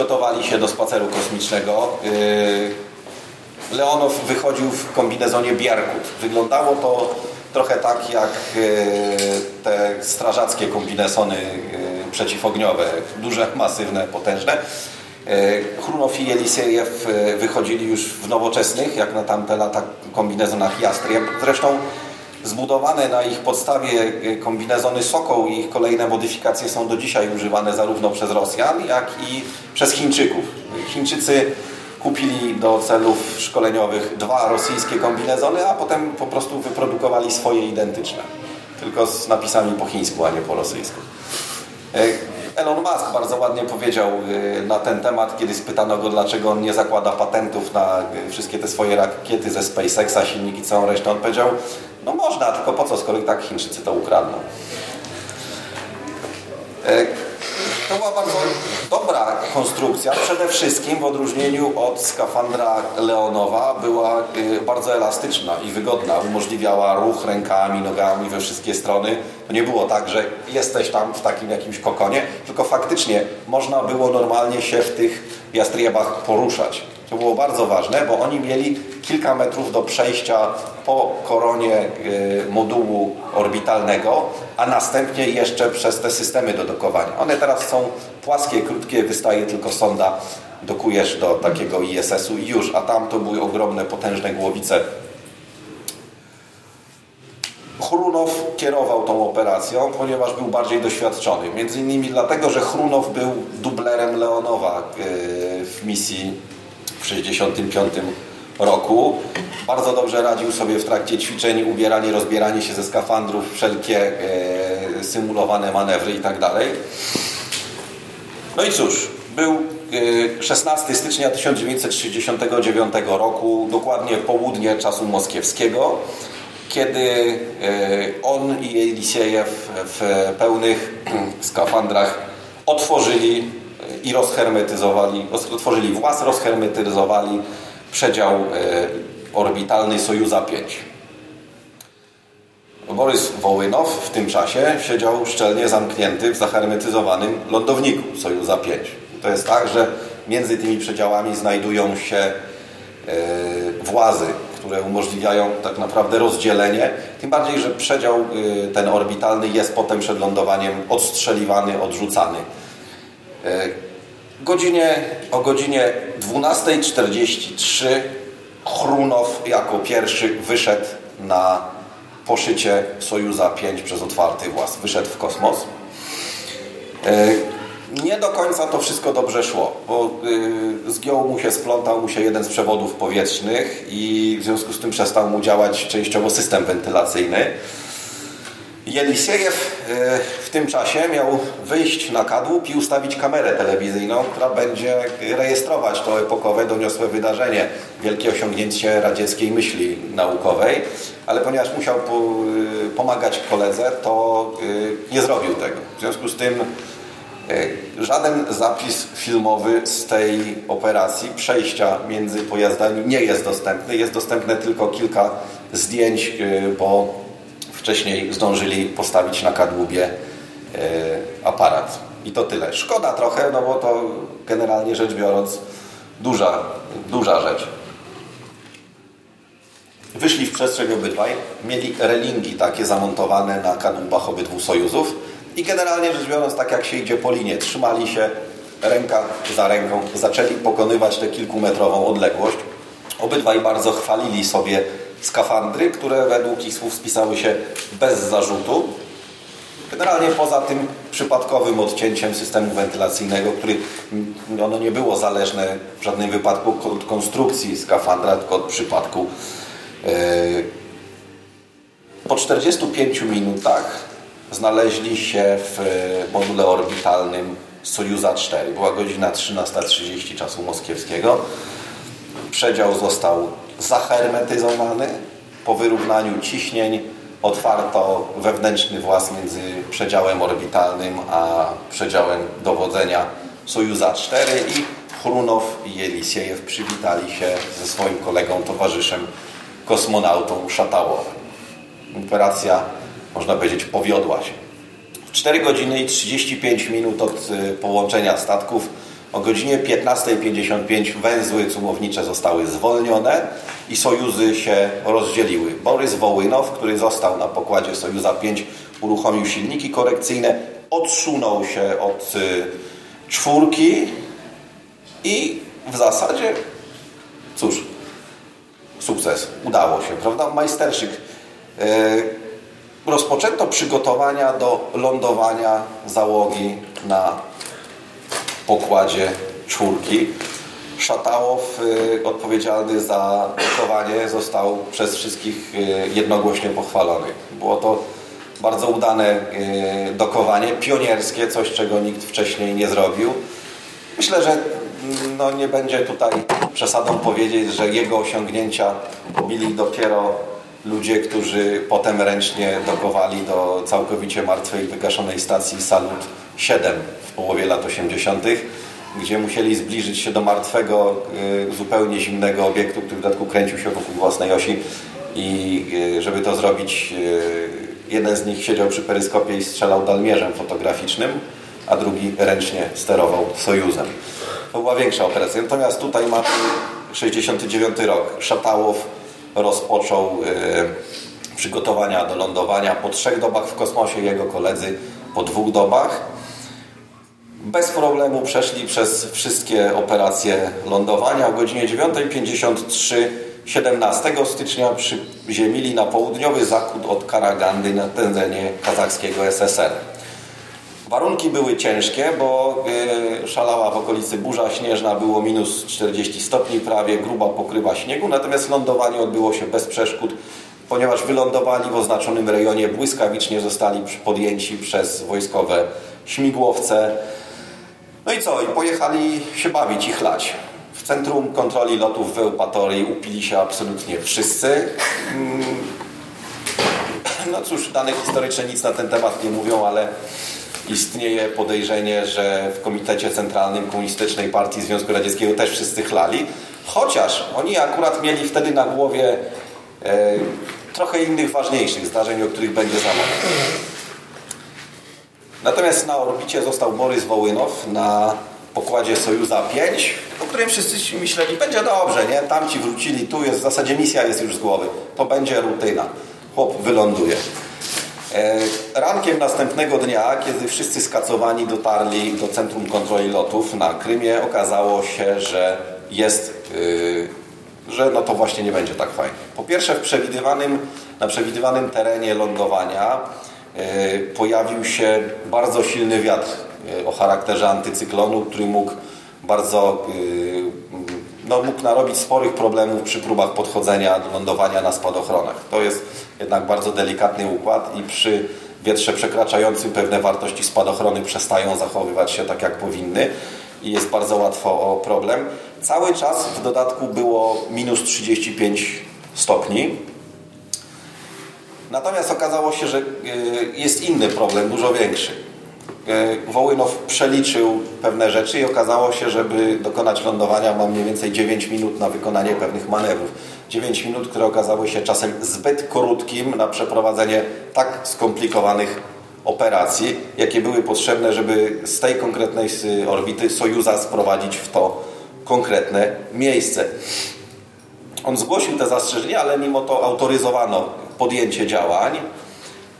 przygotowali się do spaceru kosmicznego. Y, Leonow wychodził w kombinezonie Bierkut. Wyglądało to trochę tak jak e, te strażackie kombinezony e, przeciwogniowe, duże, masywne, potężne. Chrunow i Jelisiejew wychodzili już w nowoczesnych, jak na tamte lata, kombinezonach Jastreb. Zresztą zbudowane na ich podstawie e, kombinezony Sokoł i ich kolejne modyfikacje są do dzisiaj używane zarówno przez Rosjan, jak i przez Chińczyków. Chińczycy kupili do celów szkoleniowych dwa rosyjskie kombinezony, a potem po prostu wyprodukowali swoje identyczne. Tylko z napisami po chińsku, a nie po rosyjsku. E, Elon Musk bardzo ładnie powiedział e, na ten temat, kiedy spytano go, dlaczego on nie zakłada patentów na wszystkie te swoje rakiety ze SpaceXa, silniki, całą resztę. On powiedział, No można, tylko po co, skoro i tak Chińczycy to ukradną. E, to była bardzo dobra konstrukcja, przede wszystkim w odróżnieniu od skafandra Leonowa była y, bardzo elastyczna i wygodna, umożliwiała ruch rękami, nogami we wszystkie strony. To nie było tak, że jesteś tam w takim jakimś kokonie, tylko faktycznie można było normalnie się w tych jastriebach poruszać. To było bardzo ważne, bo oni mieli kilka metrów do przejścia po koronie y, modułu orbitalnego, a następnie jeszcze przez te systemy do dokowania. One teraz są płaskie, krótkie, wystaje tylko sonda, dokujesz do takiego ISS-u i już, a tam to były ogromne, potężne głowice. Chrunow kierował tą operacją, ponieważ był bardziej doświadczony. Między innymi dlatego, że Chrunow był dublerem Leonowa y, w misji w 1965 roku. Bardzo dobrze radził sobie w trakcie ćwiczeń, ubieranie, rozbieranie się ze skafandrów, wszelkie e, symulowane manewry i tak. No i cóż, był 16 stycznia 1969 roku, dokładnie południe czasu moskiewskiego, kiedy on i Elisiejew w pełnych skafandrach otworzyli i rozhermetyzowali, otworzyli włas, rozhermetyzowali przedział orbitalny Sojuza 5. Borys Wołynow w tym czasie siedział szczelnie zamknięty w zahermetyzowanym lądowniku Sojuza 5. To jest tak, że między tymi przedziałami znajdują się włazy, które umożliwiają tak naprawdę rozdzielenie. Tym bardziej, że przedział ten orbitalny jest potem przed lądowaniem odstrzeliwany, odrzucany. Godzinie, o godzinie 12.43 Chrunow jako pierwszy wyszedł na poszycie Sojuza 5 przez otwarty włas. Wyszedł w kosmos. Nie do końca to wszystko dobrze szło, bo zgiął mu się, splątał mu się jeden z przewodów powietrznych i w związku z tym przestał mu działać częściowo system wentylacyjny. Jelisiejew w tym czasie miał wyjść na kadłub i ustawić kamerę telewizyjną, która będzie rejestrować to epokowe, doniosłe wydarzenie, wielkie osiągnięcie radzieckiej myśli naukowej, ale ponieważ musiał pomagać koledze, to nie zrobił tego. W związku z tym żaden zapis filmowy z tej operacji, przejścia między pojazdami nie jest dostępny. Jest dostępne tylko kilka zdjęć, bo wcześniej zdążyli postawić na kadłubie aparat. I to tyle. Szkoda trochę, no bo to generalnie rzecz biorąc duża, duża rzecz. Wyszli w przestrzeń obydwaj, mieli relingi takie zamontowane na kadłubach obydwu sojuzów i generalnie rzecz biorąc, tak jak się idzie po linie, trzymali się ręka za ręką, zaczęli pokonywać tę kilkumetrową odległość. Obydwaj bardzo chwalili sobie skafandry, które według ich słów spisały się bez zarzutu. Generalnie poza tym przypadkowym odcięciem systemu wentylacyjnego, który ono nie było zależne w żadnym wypadku od konstrukcji skafandra, tylko od przypadku. Po 45 minutach znaleźli się w module orbitalnym Sojuza 4. Była godzina 13.30 czasu moskiewskiego. Przedział został zahermetyzowany. Po wyrównaniu ciśnień otwarto wewnętrzny włas między przedziałem orbitalnym a przedziałem dowodzenia Sojuza 4 i Chrunow i Jelisiejew przywitali się ze swoim kolegą, towarzyszem, kosmonautą Szatałowem. Operacja, można powiedzieć, powiodła się. W 4 godziny i 35 minut od połączenia statków o godzinie 15.55 węzły cumownicze zostały zwolnione i sojuzy się rozdzieliły. Borys Wołynow, który został na pokładzie Sojuza 5, uruchomił silniki korekcyjne, odsunął się od czwórki i w zasadzie, cóż, sukces, udało się, prawda? Majsterszyk. Rozpoczęto przygotowania do lądowania załogi na pokładzie czwórki. Szatałow odpowiedzialny za dokowanie został przez wszystkich jednogłośnie pochwalony. Było to bardzo udane dokowanie, pionierskie, coś czego nikt wcześniej nie zrobił. Myślę, że no nie będzie tutaj przesadą powiedzieć, że jego osiągnięcia bili dopiero ludzie, którzy potem ręcznie dokowali do całkowicie martwej, wygaszonej stacji Salut 7 w połowie lat 80., gdzie musieli zbliżyć się do martwego, y, zupełnie zimnego obiektu, który w dodatku kręcił się wokół własnej osi i y, żeby to zrobić, y, jeden z nich siedział przy peryskopie i strzelał dalmierzem fotograficznym, a drugi ręcznie sterował Sojuzem. To była większa operacja. Natomiast tutaj mamy 69 rok. Szatałow rozpoczął y, przygotowania do lądowania po trzech dobach w kosmosie, jego koledzy po dwóch dobach. Bez problemu przeszli przez wszystkie operacje lądowania. O godzinie 9.53 17 stycznia przyziemili na południowy zachód od Karagandy na terenie kazachskiego SSR. Warunki były ciężkie, bo y, szalała w okolicy burza śnieżna, było minus 40 stopni prawie, gruba pokrywa śniegu, natomiast lądowanie odbyło się bez przeszkód, ponieważ wylądowali w oznaczonym rejonie, błyskawicznie zostali podjęci przez wojskowe śmigłowce. No i co? I pojechali się bawić i chlać. W Centrum Kontroli Lotów w Eupatorii upili się absolutnie wszyscy. Mm. No cóż, dane historyczne nic na ten temat nie mówią, ale istnieje podejrzenie, że w Komitecie Centralnym Komunistycznej Partii Związku Radzieckiego też wszyscy chlali, chociaż oni akurat mieli wtedy na głowie e, trochę innych ważniejszych zdarzeń, o których będzie za. Natomiast na orbicie został Borys Wołynow na pokładzie Sojuza 5, o którym wszyscy myśleli, będzie dobrze, nie? Tamci wrócili, tu jest, w zasadzie misja jest już z głowy. To będzie rutyna. Chłop wyląduje. E, rankiem następnego dnia, kiedy wszyscy skacowani dotarli do Centrum Kontroli Lotów na Krymie, okazało się, że jest, yy, że no to właśnie nie będzie tak fajnie. Po pierwsze, w przewidywanym, na przewidywanym terenie lądowania yy, pojawił się bardzo silny wiatr yy, o charakterze antycyklonu, który mógł bardzo no, mógł narobić sporych problemów przy próbach podchodzenia do lądowania na spadochronach. To jest jednak bardzo delikatny układ i przy wietrze przekraczającym pewne wartości spadochrony przestają zachowywać się tak jak powinny i jest bardzo łatwo o problem. Cały czas w dodatku było minus 35 stopni. Natomiast okazało się, że y, jest inny problem, dużo większy. Y, Wołynow przeliczył pewne rzeczy i okazało się, żeby dokonać lądowania ma mniej więcej 9 minut na wykonanie pewnych manewrów. 9 minut, które okazały się czasem zbyt krótkim na przeprowadzenie tak skomplikowanych operacji, jakie były potrzebne, żeby z tej konkretnej orbity Sojuza sprowadzić w to konkretne miejsce. On zgłosił te zastrzeżenia, ale mimo to autoryzowano podjęcie działań.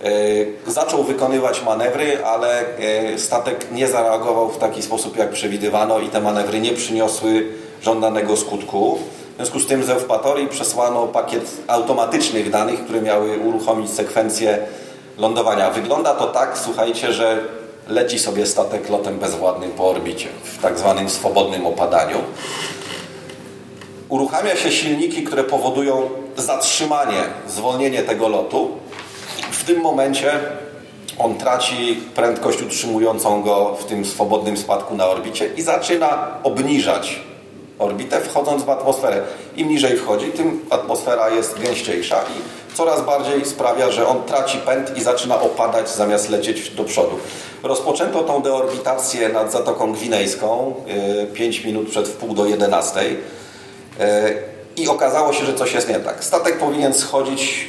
E, zaczął wykonywać manewry, ale e, statek nie zareagował w taki sposób, jak przewidywano i te manewry nie przyniosły żądanego skutku. W związku z tym z Eupatorii przesłano pakiet automatycznych danych, które miały uruchomić sekwencję lądowania. Wygląda to tak, słuchajcie, że leci sobie statek lotem bezwładnym po orbicie, w tak zwanym swobodnym opadaniu. Uruchamia się silniki, które powodują zatrzymanie, zwolnienie tego lotu. W tym momencie on traci prędkość utrzymującą go w tym swobodnym spadku na orbicie i zaczyna obniżać orbitę, wchodząc w atmosferę. Im niżej wchodzi, tym atmosfera jest gęściejsza i coraz bardziej sprawia, że on traci pęd i zaczyna opadać zamiast lecieć do przodu. Rozpoczęto tą deorbitację nad Zatoką Gwinejską 5 y, minut przed wpół do 11 y, i okazało się, że coś jest nie tak. Statek powinien schodzić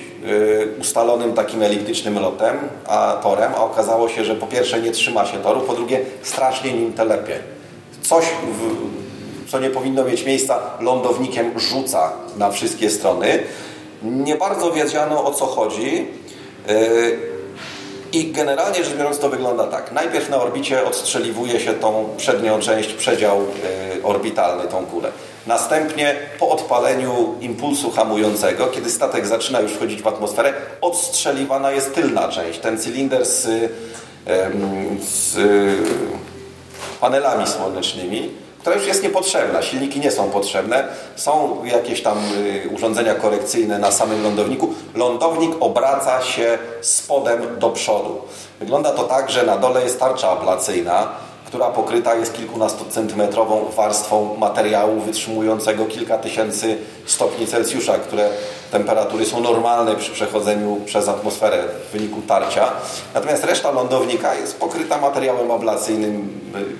ustalonym takim eliptycznym lotem, a torem, a okazało się, że po pierwsze nie trzyma się toru, po drugie strasznie nim telepie. Coś w, co nie powinno mieć miejsca, lądownikiem rzuca na wszystkie strony. Nie bardzo wiedziano o co chodzi. I generalnie rzecz biorąc to wygląda tak. Najpierw na orbicie odstrzeliwuje się tą przednią część, przedział yy, orbitalny, tą kulę. Następnie po odpaleniu impulsu hamującego, kiedy statek zaczyna już wchodzić w atmosferę, odstrzeliwana jest tylna część. Ten cylinder z, z panelami słonecznymi, która już jest niepotrzebna. Silniki nie są potrzebne. Są jakieś tam y, urządzenia korekcyjne na samym lądowniku. Lądownik obraca się spodem do przodu. Wygląda to tak, że na dole jest tarcza ablacyjna, która pokryta jest kilkunastocentymetrową warstwą materiału wytrzymującego kilka tysięcy stopni Celsjusza, które temperatury są normalne przy przechodzeniu przez atmosferę w wyniku tarcia. Natomiast reszta lądownika jest pokryta materiałem ablacyjnym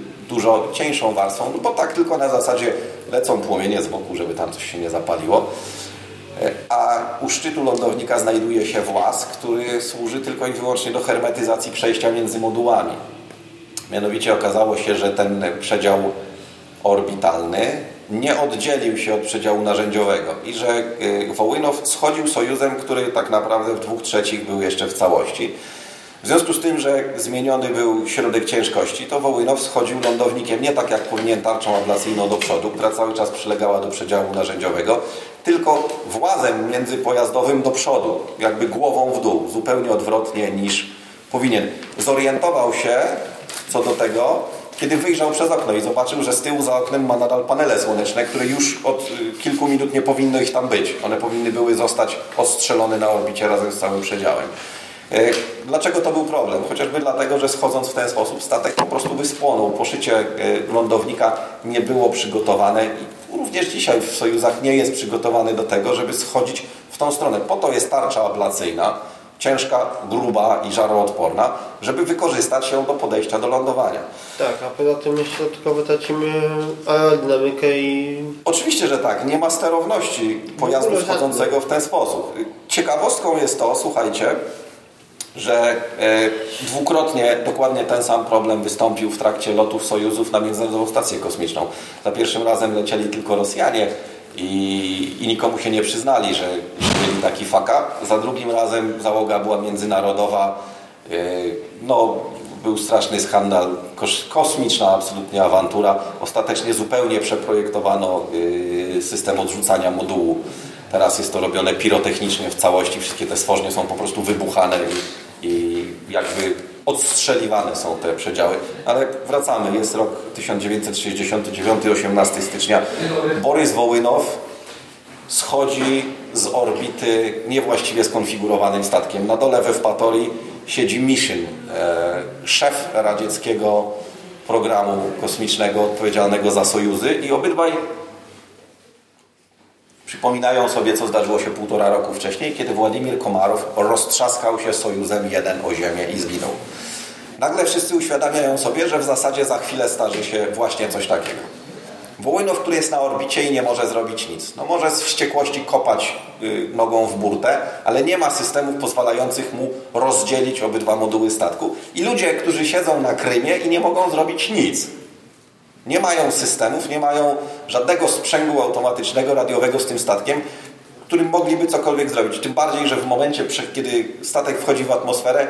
y, dużo cieńszą warstwą, no bo tak tylko na zasadzie lecą płomienie z boku, żeby tam coś się nie zapaliło. E, a u szczytu lądownika znajduje się włas, który służy tylko i wyłącznie do hermetyzacji przejścia między modułami. Mianowicie okazało się, że ten przedział orbitalny nie oddzielił się od przedziału narzędziowego i że y, Wołynow schodził sojuzem, który tak naprawdę w dwóch trzecich był jeszcze w całości. W związku z tym, że zmieniony był środek ciężkości, to Wołynow schodził lądownikiem nie tak jak powinien tarczą ablacyjną do przodu, która cały czas przylegała do przedziału narzędziowego, tylko włazem międzypojazdowym do przodu, jakby głową w dół, zupełnie odwrotnie niż powinien. Zorientował się co do tego, kiedy wyjrzał przez okno i zobaczył, że z tyłu za oknem ma nadal panele słoneczne, które już od y, kilku minut nie powinno ich tam być. One powinny były zostać ostrzelone na orbicie razem z całym przedziałem. E, dlaczego to był problem? Chociażby dlatego, że schodząc w ten sposób statek po prostu by spłonął. Poszycie e, lądownika nie było przygotowane i również dzisiaj w Sojuzach nie jest przygotowany do tego, żeby schodzić w tą stronę. Po to jest tarcza ablacyjna, ciężka, gruba i żaroodporna, żeby wykorzystać ją do podejścia do lądowania. Tak, a poza tym jeszcze tylko tracimy aerodynamikę i... Oczywiście, że tak. Nie ma sterowności pojazdu schodzącego w ten sposób. Ciekawostką jest to, słuchajcie, że e, dwukrotnie dokładnie ten sam problem wystąpił w trakcie lotów Sojuzów na Międzynarodową Stację Kosmiczną. Za pierwszym razem lecieli tylko Rosjanie i, i nikomu się nie przyznali, że mieli taki faka. Za drugim razem załoga była międzynarodowa. E, no, był straszny skandal, kos- kosmiczna absolutnie awantura. Ostatecznie zupełnie przeprojektowano e, system odrzucania modułu. Teraz jest to robione pirotechnicznie w całości. Wszystkie te stworzenie są po prostu wybuchane i, i jakby odstrzeliwane są te przedziały. Ale wracamy. Jest rok 1969, 18 stycznia. Borys Wołynow schodzi z orbity niewłaściwie skonfigurowanym statkiem. Na dole we Wpatorii siedzi Mission, e, szef radzieckiego programu kosmicznego odpowiedzialnego za Sojuzy i obydwaj przypominają sobie, co zdarzyło się półtora roku wcześniej, kiedy Władimir Komarow roztrzaskał się Sojuzem jeden o ziemię i zginął. Nagle wszyscy uświadamiają sobie, że w zasadzie za chwilę starzy się właśnie coś takiego. Wołynow, który jest na orbicie i nie może zrobić nic. No może z wściekłości kopać y, nogą w burtę, ale nie ma systemów pozwalających mu rozdzielić obydwa moduły statku. I ludzie, którzy siedzą na Krymie i nie mogą zrobić nic. Nie mają systemów, nie mają żadnego sprzęgu automatycznego, radiowego z tym statkiem, którym mogliby cokolwiek zrobić. Tym bardziej, że w momencie, kiedy statek wchodzi w atmosferę,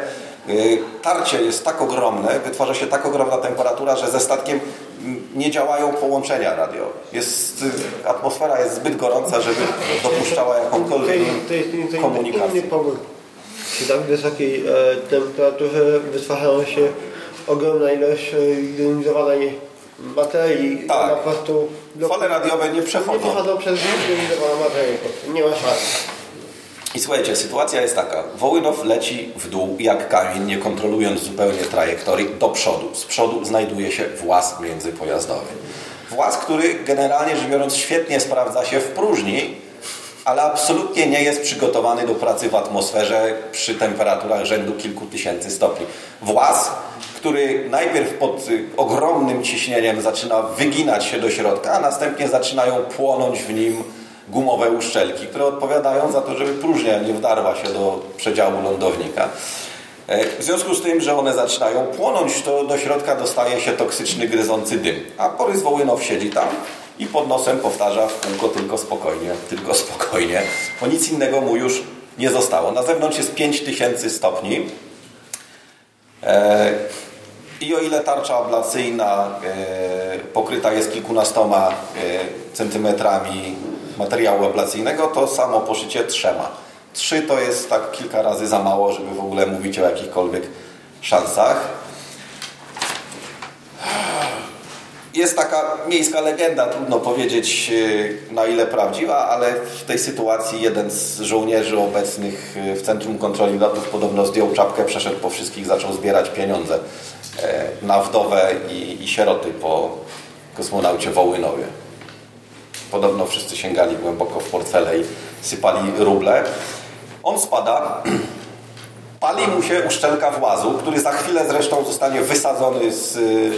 y, tarcie jest tak ogromne, wytwarza się tak ogromna temperatura, że ze statkiem nie działają połączenia radio. Jest, y, atmosfera jest zbyt gorąca, żeby dopuszczała jakąkolwiek komunikację. Przy tak wysokiej e, temperaturze wytwarzają się ogromna ilość e, jonizowanej materii. Tak. Po prostu Fale radiowe nie nie przechodzą. przechodzą przez jonizowaną materię. Nie ma szans. I słuchajcie, sytuacja jest taka. Wołynow leci w dół jak kamień, nie kontrolując zupełnie trajektorii, do przodu. Z przodu znajduje się włas międzypojazdowy. Włas, który generalnie rzecz biorąc świetnie sprawdza się w próżni, ale absolutnie nie jest przygotowany do pracy w atmosferze przy temperaturach rzędu kilku tysięcy stopni. Włas, który najpierw pod ogromnym ciśnieniem zaczyna wyginać się do środka, a następnie zaczynają płonąć w nim gumowe uszczelki, które odpowiadają za to, żeby próżnia nie wdarła się do przedziału lądownika. E, W związku z tym, że one zaczynają płonąć, to do środka dostaje się toksyczny, gryzący dym. A Borys Wołynow siedzi tam i pod nosem powtarza w kółko tylko spokojnie, tylko spokojnie, bo nic innego mu już nie zostało. Na zewnątrz jest 5000 stopni. E, I o ile tarcza ablacyjna e, pokryta jest kilkunastoma e, centymetrami materiału ablacyjnego, to samo poszycie trzema. Trzy to jest tak kilka razy za mało, żeby w ogóle mówić o jakichkolwiek szansach. jest taka miejska legenda, trudno powiedzieć e, na ile prawdziwa, ale w tej sytuacji jeden z żołnierzy obecnych w Centrum Kontroli Lotów podobno zdjął czapkę, przeszedł po wszystkich, zaczął zbierać pieniądze na wdowę i, i sieroty po kosmonaucie Wołynowie. Podobno wszyscy sięgali głęboko w portfele i sypali ruble. On spada, pali mu się uszczelka włazu, który za chwilę zresztą zostanie wysadzony z,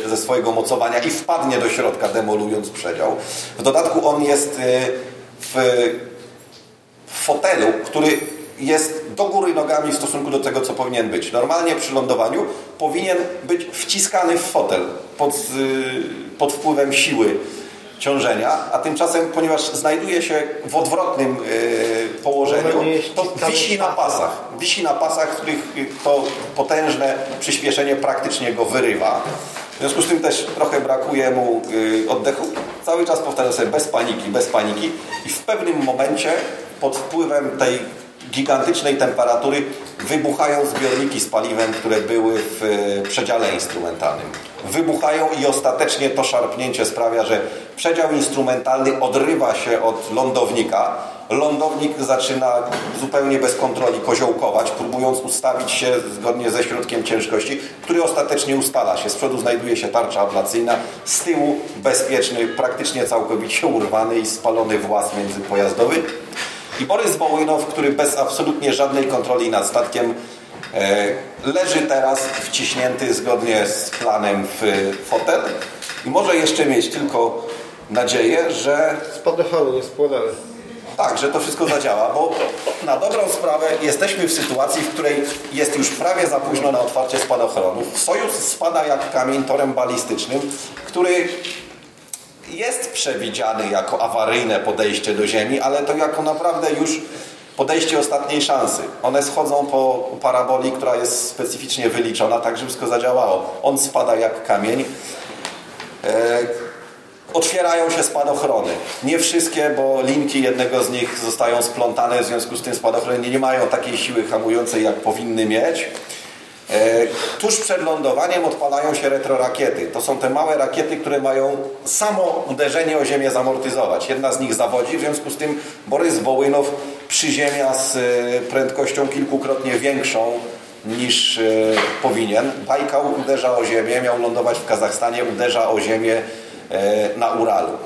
ze swojego mocowania i wpadnie do środka, demolując przedział. W dodatku on jest w, w fotelu, który jest do góry nogami w stosunku do tego, co powinien być. Normalnie przy lądowaniu powinien być wciskany w fotel pod, y, pod wpływem siły ciążenia, a tymczasem, ponieważ znajduje się w odwrotnym e, położeniu, to wisi na pasach. Wisi na pasach, w których to potężne przyspieszenie praktycznie go wyrywa. W związku z tym też trochę brakuje mu oddechu. Cały czas powtarzam sobie bez paniki, bez paniki i w pewnym momencie pod wpływem tej gigantycznej temperatury wybuchają zbiorniki z paliwem, które były w e, przedziale instrumentalnym. Wybuchają i ostatecznie to szarpnięcie sprawia, że przedział instrumentalny odrywa się od lądownika. Lądownik zaczyna zupełnie bez kontroli koziołkować, próbując ustawić się zgodnie ze środkiem ciężkości, który ostatecznie ustala się. Z przodu znajduje się tarcza ablacyjna, z tyłu bezpieczny, praktycznie całkowicie urwany i spalony włas międzypojazdowy. I Borys Wołynow, który bez absolutnie żadnej kontroli nad statkiem e, leży teraz wciśnięty zgodnie z planem w fotel i może jeszcze mieć tylko nadzieję, że Spadochrony nie spłonęły. tak, że to wszystko zadziała, bo na dobrą sprawę jesteśmy w sytuacji, w której jest już prawie za późno na otwarcie spadochronów. Sojus spada jak kamień torem balistycznym, który jest przewidziany jako awaryjne podejście do Ziemi, ale to jako naprawdę już podejście ostatniej szansy. One schodzą po paraboli, która jest specyficznie wyliczona, tak żeby wszystko zadziałało. On spada jak kamień. E, otwierają się spadochrony. Nie wszystkie, bo linki jednego z nich zostają splątane, w związku z tym spadochrony nie mają takiej siły hamującej, jak powinny mieć. E, tuż przed lądowaniem odpalają się retrorakiety. To są te małe rakiety, które mają samo uderzenie o ziemię zamortyzować. Jedna z nich zawodzi, w związku z tym Borys Wołynow przyziemia z e, prędkością kilkukrotnie większą niż e, powinien. Bajkał uderza o ziemię, miał lądować w Kazachstanie, uderza o ziemię na Uralu.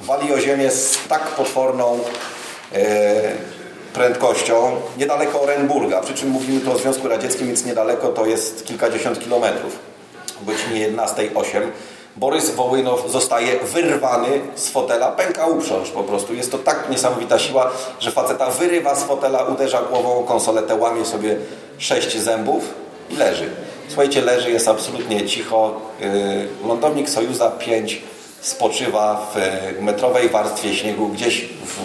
Wali o ziemię z tak potworną prędkością niedaleko Orenburga, przy czym mówimy tu o Związku Radzieckim, więc niedaleko to jest kilkadziesiąt kilometrów. W godzinie 11.08 Borys Wołynow zostaje wyrwany z fotela, pęka uprząż po prostu. Jest to tak niesamowita siła, że faceta wyrywa z fotela, uderza głową o konsoletę, łamie sobie sześć zębów i leży. Słuchajcie, leży, jest absolutnie cicho. Yy, lądownik Sojuza 5 spoczywa w metrowej warstwie śniegu gdzieś w,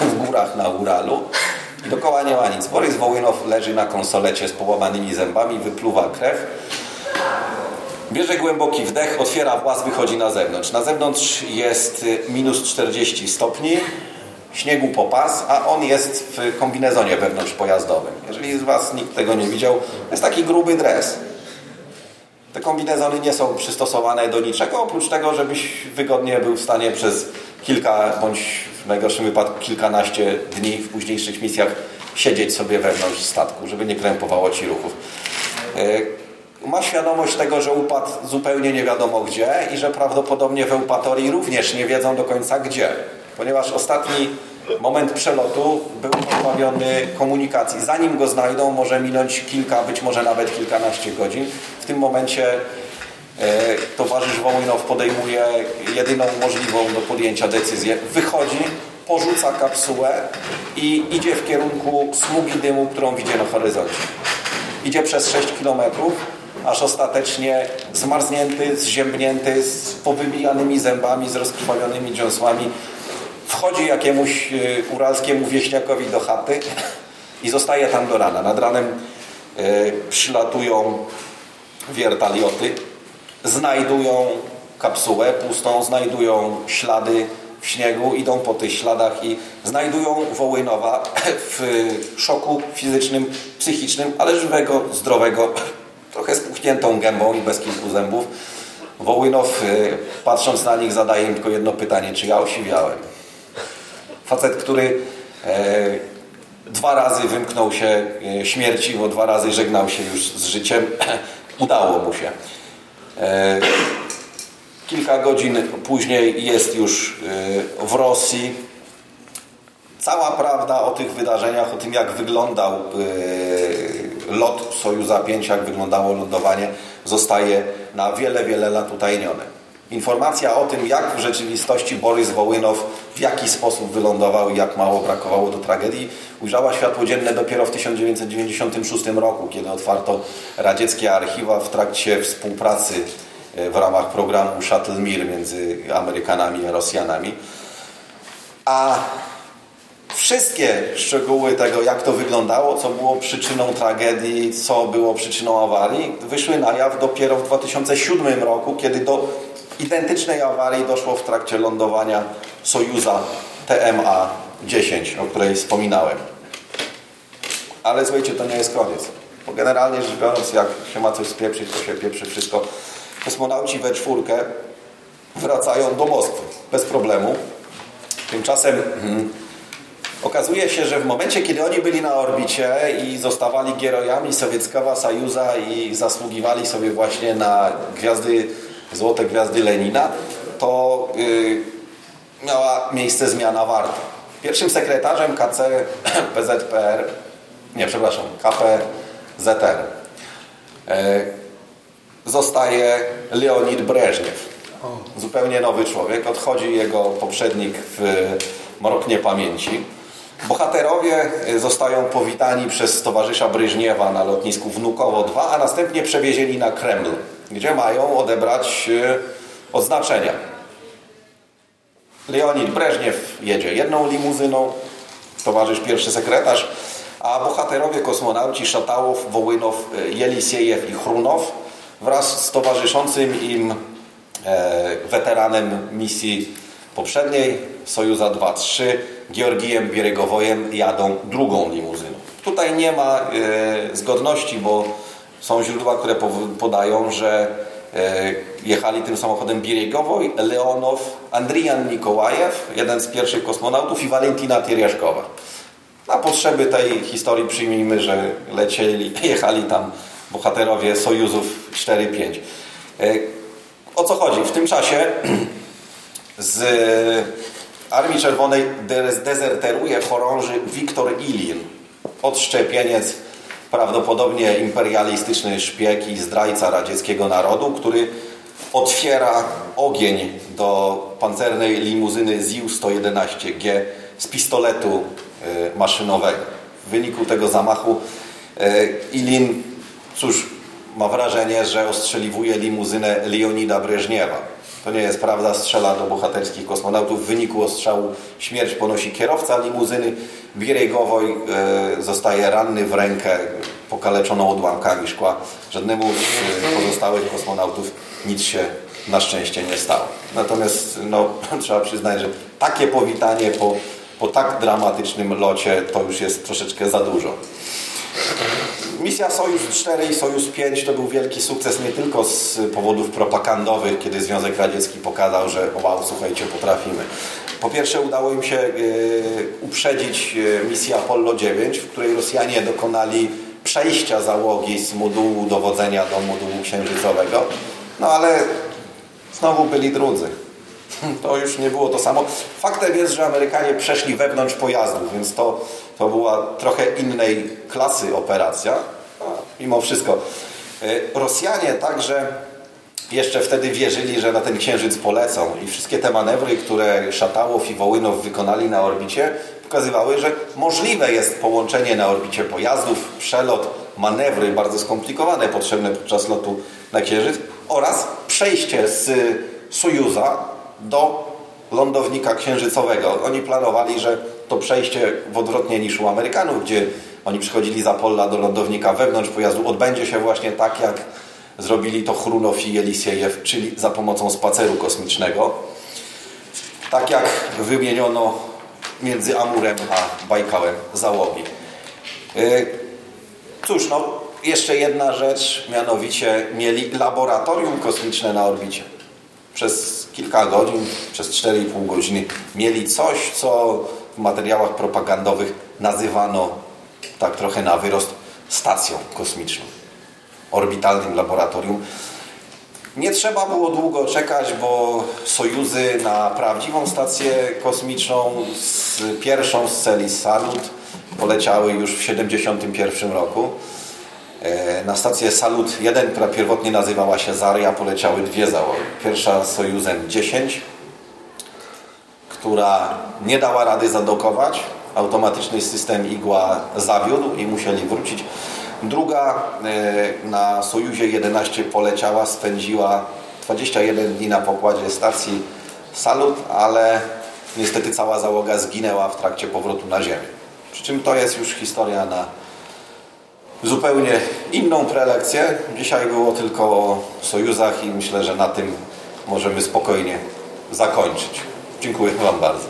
w górach na Uralu i dookoła nie ma nic. Borys Wołynow leży na konsolecie z połamanymi zębami, wypluwa krew. Bierze głęboki wdech, otwiera włas, wychodzi na zewnątrz. Na zewnątrz jest minus 40 stopni, śniegu po pas, a on jest w kombinezonie wewnątrzpojazdowym. Jeżeli z Was nikt tego nie widział, to jest taki gruby dres. Te kombinezony nie są przystosowane do niczego, oprócz tego, żebyś wygodnie był w stanie przez kilka, bądź w najgorszym wypadku kilkanaście dni w późniejszych misjach siedzieć sobie wewnątrz statku, żeby nie krępowało Ci ruchów. E, ma świadomość tego, że upadł zupełnie nie wiadomo gdzie i że prawdopodobnie w Eupatorii również nie wiedzą do końca gdzie, ponieważ ostatni moment przelotu był pozbawiony komunikacji. Zanim go znajdą, może minąć kilka, być może nawet kilkanaście godzin. W tym momencie e, towarzysz Wołynow podejmuje jedyną możliwą do podjęcia decyzję. Wychodzi, porzuca kapsułę i idzie w kierunku smugi dymu, którą widzi na horyzoncie. Idzie przez 6 kilometrów, aż ostatecznie zmarznięty, zziębnięty, z powybijanymi zębami, z rozkrwawionymi dziąsłami wchodzi jakiemuś y, uralskiemu wieśniakowi do chaty i zostaje tam do rana. Nad ranem y, przylatują wiertalioty, znajdują kapsułę pustą, znajdują ślady w śniegu, idą po tych śladach i znajdują Wołynowa w szoku fizycznym, psychicznym, ale żywego, zdrowego, trochę spuchniętą gębą i bez kilku zębów. Wołynow, y, patrząc na nich, zadaje im tylko jedno pytanie, czy ja osiwiałem? Facet, który e, dwa razy wymknął się e, śmierci, bo dwa razy żegnał się już z życiem, udało mu się. E, kilka godzin później jest już w Rosji. Cała prawda o tych wydarzeniach, o tym jak wyglądał lot Sojuza 5, jak wyglądało lądowanie, zostaje na wiele, wiele lat utajnione. Informacja o tym, jak w rzeczywistości Borys Wołynow w jaki sposób wylądował i jak mało brakowało do tragedii, ujrzała światło dzienne dopiero w 1996 roku, kiedy otwarto radzieckie archiwa w trakcie współpracy e, w ramach programu Shuttle Mir między Amerykanami a Rosjanami. A wszystkie szczegóły tego, jak to wyglądało, co było przyczyną tragedii, co było przyczyną awarii, wyszły na jaw dopiero w 2007 roku, kiedy do identycznej awarii doszło w trakcie lądowania Sojuza TMA-10, o której wspominałem. Ale słuchajcie, to nie jest koniec. Bo generalnie rzecz biorąc, jak się ma coś spieprzyć, to się pieprzy wszystko. Kosmonauci we czwórkę wracają do Moskwy bez problemu. Tymczasem hmm, okazuje się, że w momencie, kiedy oni byli na orbicie i zostawali gierojami Sowieckiego Sojuza i zasługiwali sobie właśnie na gwiazdy, złote gwiazdy Lenina, to yy, miała miejsce zmiana warty. Pierwszym sekretarzem KC PZPR, nie przepraszam, KPZR e, zostaje Leonid Breżniew. Zupełnie nowy człowiek. Odchodzi jego poprzednik w mroknie pamięci. Bohaterowie zostają powitani przez towarzysza Bryżniewa na lotnisku Wnukowo 2, a następnie przewiezieni na Kreml, gdzie mają odebrać e, odznaczenia. Leonid Breżniew jedzie jedną limuzyną, towarzysz pierwszy sekretarz, a bohaterowie kosmonauci Szatałow, Wołynow, Jelisiejew i Chrunow wraz z towarzyszącym im e, weteranem misji poprzedniej Sojuza 2-3 Georgijem Bieregowojem jadą drugą limuzyną. Tutaj nie ma e, zgodności, bo są źródła, które podają, że e, jechali tym samochodem Bieregowoj, Leonow, Andrijan Nikołajew, jeden z pierwszych kosmonautów i Walentina Tierjaszkowa. Na potrzeby tej historii przyjmijmy, że lecieli, jechali tam bohaterowie Sojuzów 4-5. O co chodzi? W tym czasie z Armii Czerwonej dezerteruje chorąży Wiktor Ilin, odszczepieniec, prawdopodobnie imperialistyczny szpieg i zdrajca radzieckiego narodu, który otwiera ogień do pancernej limuzyny ZIU-111G z pistoletu e, maszynowego. W wyniku tego zamachu e, Ilin, cóż, ma wrażenie, że ostrzeliwuje limuzynę Leonida Breżniewa. To nie jest prawda, strzela do bohaterskich kosmonautów. W wyniku ostrzału śmierć ponosi kierowca limuzyny. Bieregowoj e, zostaje ranny w rękę, pokaleczoną odłamkami szkła. Żadnemu z pozostałych kosmonautów nic się na szczęście nie stało. Natomiast no, trzeba przyznać, że takie powitanie po, po tak dramatycznym locie to już jest troszeczkę za dużo. Misja Sojusz 4 i Sojusz 5 to był wielki sukces nie tylko z powodów propagandowych, kiedy Związek Radziecki pokazał, że wow, słuchajcie, potrafimy. Po pierwsze udało im się yy, uprzedzić misję Apollo 9, w której Rosjanie dokonali przejścia załogi z modułu dowodzenia do modułu księżycowego. No ale znowu byli drudzy. To już nie było to samo. Faktem jest, że Amerykanie przeszli wewnątrz pojazdu, więc to, to była trochę innej klasy operacja. Mimo wszystko. E, Rosjanie także jeszcze wtedy wierzyli, że na ten księżyc polecą i wszystkie te manewry, które Szatałow i Wołynow wykonali na orbicie, pokazywały, że możliwe jest połączenie na orbicie pojazdów, przelot, manewry bardzo skomplikowane potrzebne podczas lotu na księżyc oraz przejście z Sojuza do lądownika księżycowego. Oni planowali, że to przejście w odwrotnie niż u Amerykanów, gdzie oni przychodzili z Apolla do lądownika wewnątrz pojazdu, odbędzie się właśnie tak, jak zrobili to Chrunow i Jelisiejew, czyli za pomocą spaceru kosmicznego. Tak jak wymieniono między Amurem a Bajkałem załogi. Cóż, no, jeszcze jedna rzecz, mianowicie mieli laboratorium kosmiczne na orbicie. Przez kilka godzin, przez 4,5 godziny mieli coś, co w materiałach propagandowych nazywano tak trochę na wyrost stacją kosmiczną, orbitalnym laboratorium. Nie trzeba było długo czekać, bo sojuzy na prawdziwą stację kosmiczną, z pierwszą z celi Salut, poleciały już w 1971 roku. E, Na stację Salut 1, która pierwotnie nazywała się Zarya, poleciały dwie załogi. Pierwsza z Sojuzem 10, która nie dała rady zadokować. Automatyczny system igła zawiódł i musieli wrócić. Druga e, na Sojuzie 11 poleciała, spędziła 21 dni na pokładzie stacji Salut, ale niestety cała załoga zginęła w trakcie powrotu na Ziemię. Przy czym to jest już historia na zupełnie inną prelekcję. Dzisiaj było tylko o Sojuzach i myślę, że na tym możemy spokojnie zakończyć. Dziękuję Wam bardzo.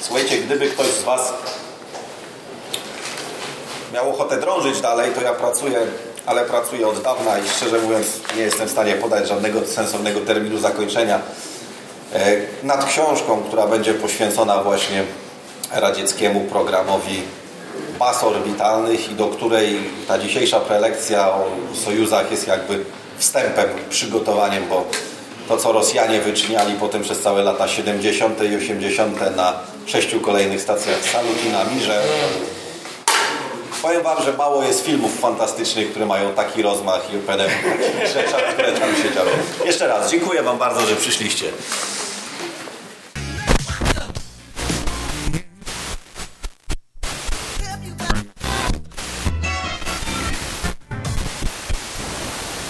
Słuchajcie, gdyby ktoś z Was miał ochotę drążyć dalej, to ja pracuję, ale pracuję od dawna i szczerze mówiąc nie jestem w stanie podać żadnego sensownego terminu zakończenia e, nad książką, która będzie poświęcona właśnie radzieckiemu programowi baz orbitalnych i do której ta dzisiejsza prelekcja o sojuzach jest jakby wstępem, przygotowaniem, bo to co Rosjanie wyczyniali potem przez całe lata 70. i 80. na sześciu kolejnych stacjach Salut i na Mirze Powiem Wam, że mało jest filmów fantastycznych, które mają taki rozmach i o rzeczach, które tam się działy. Jeszcze raz, dziękuję Wam bardzo, że przyszliście.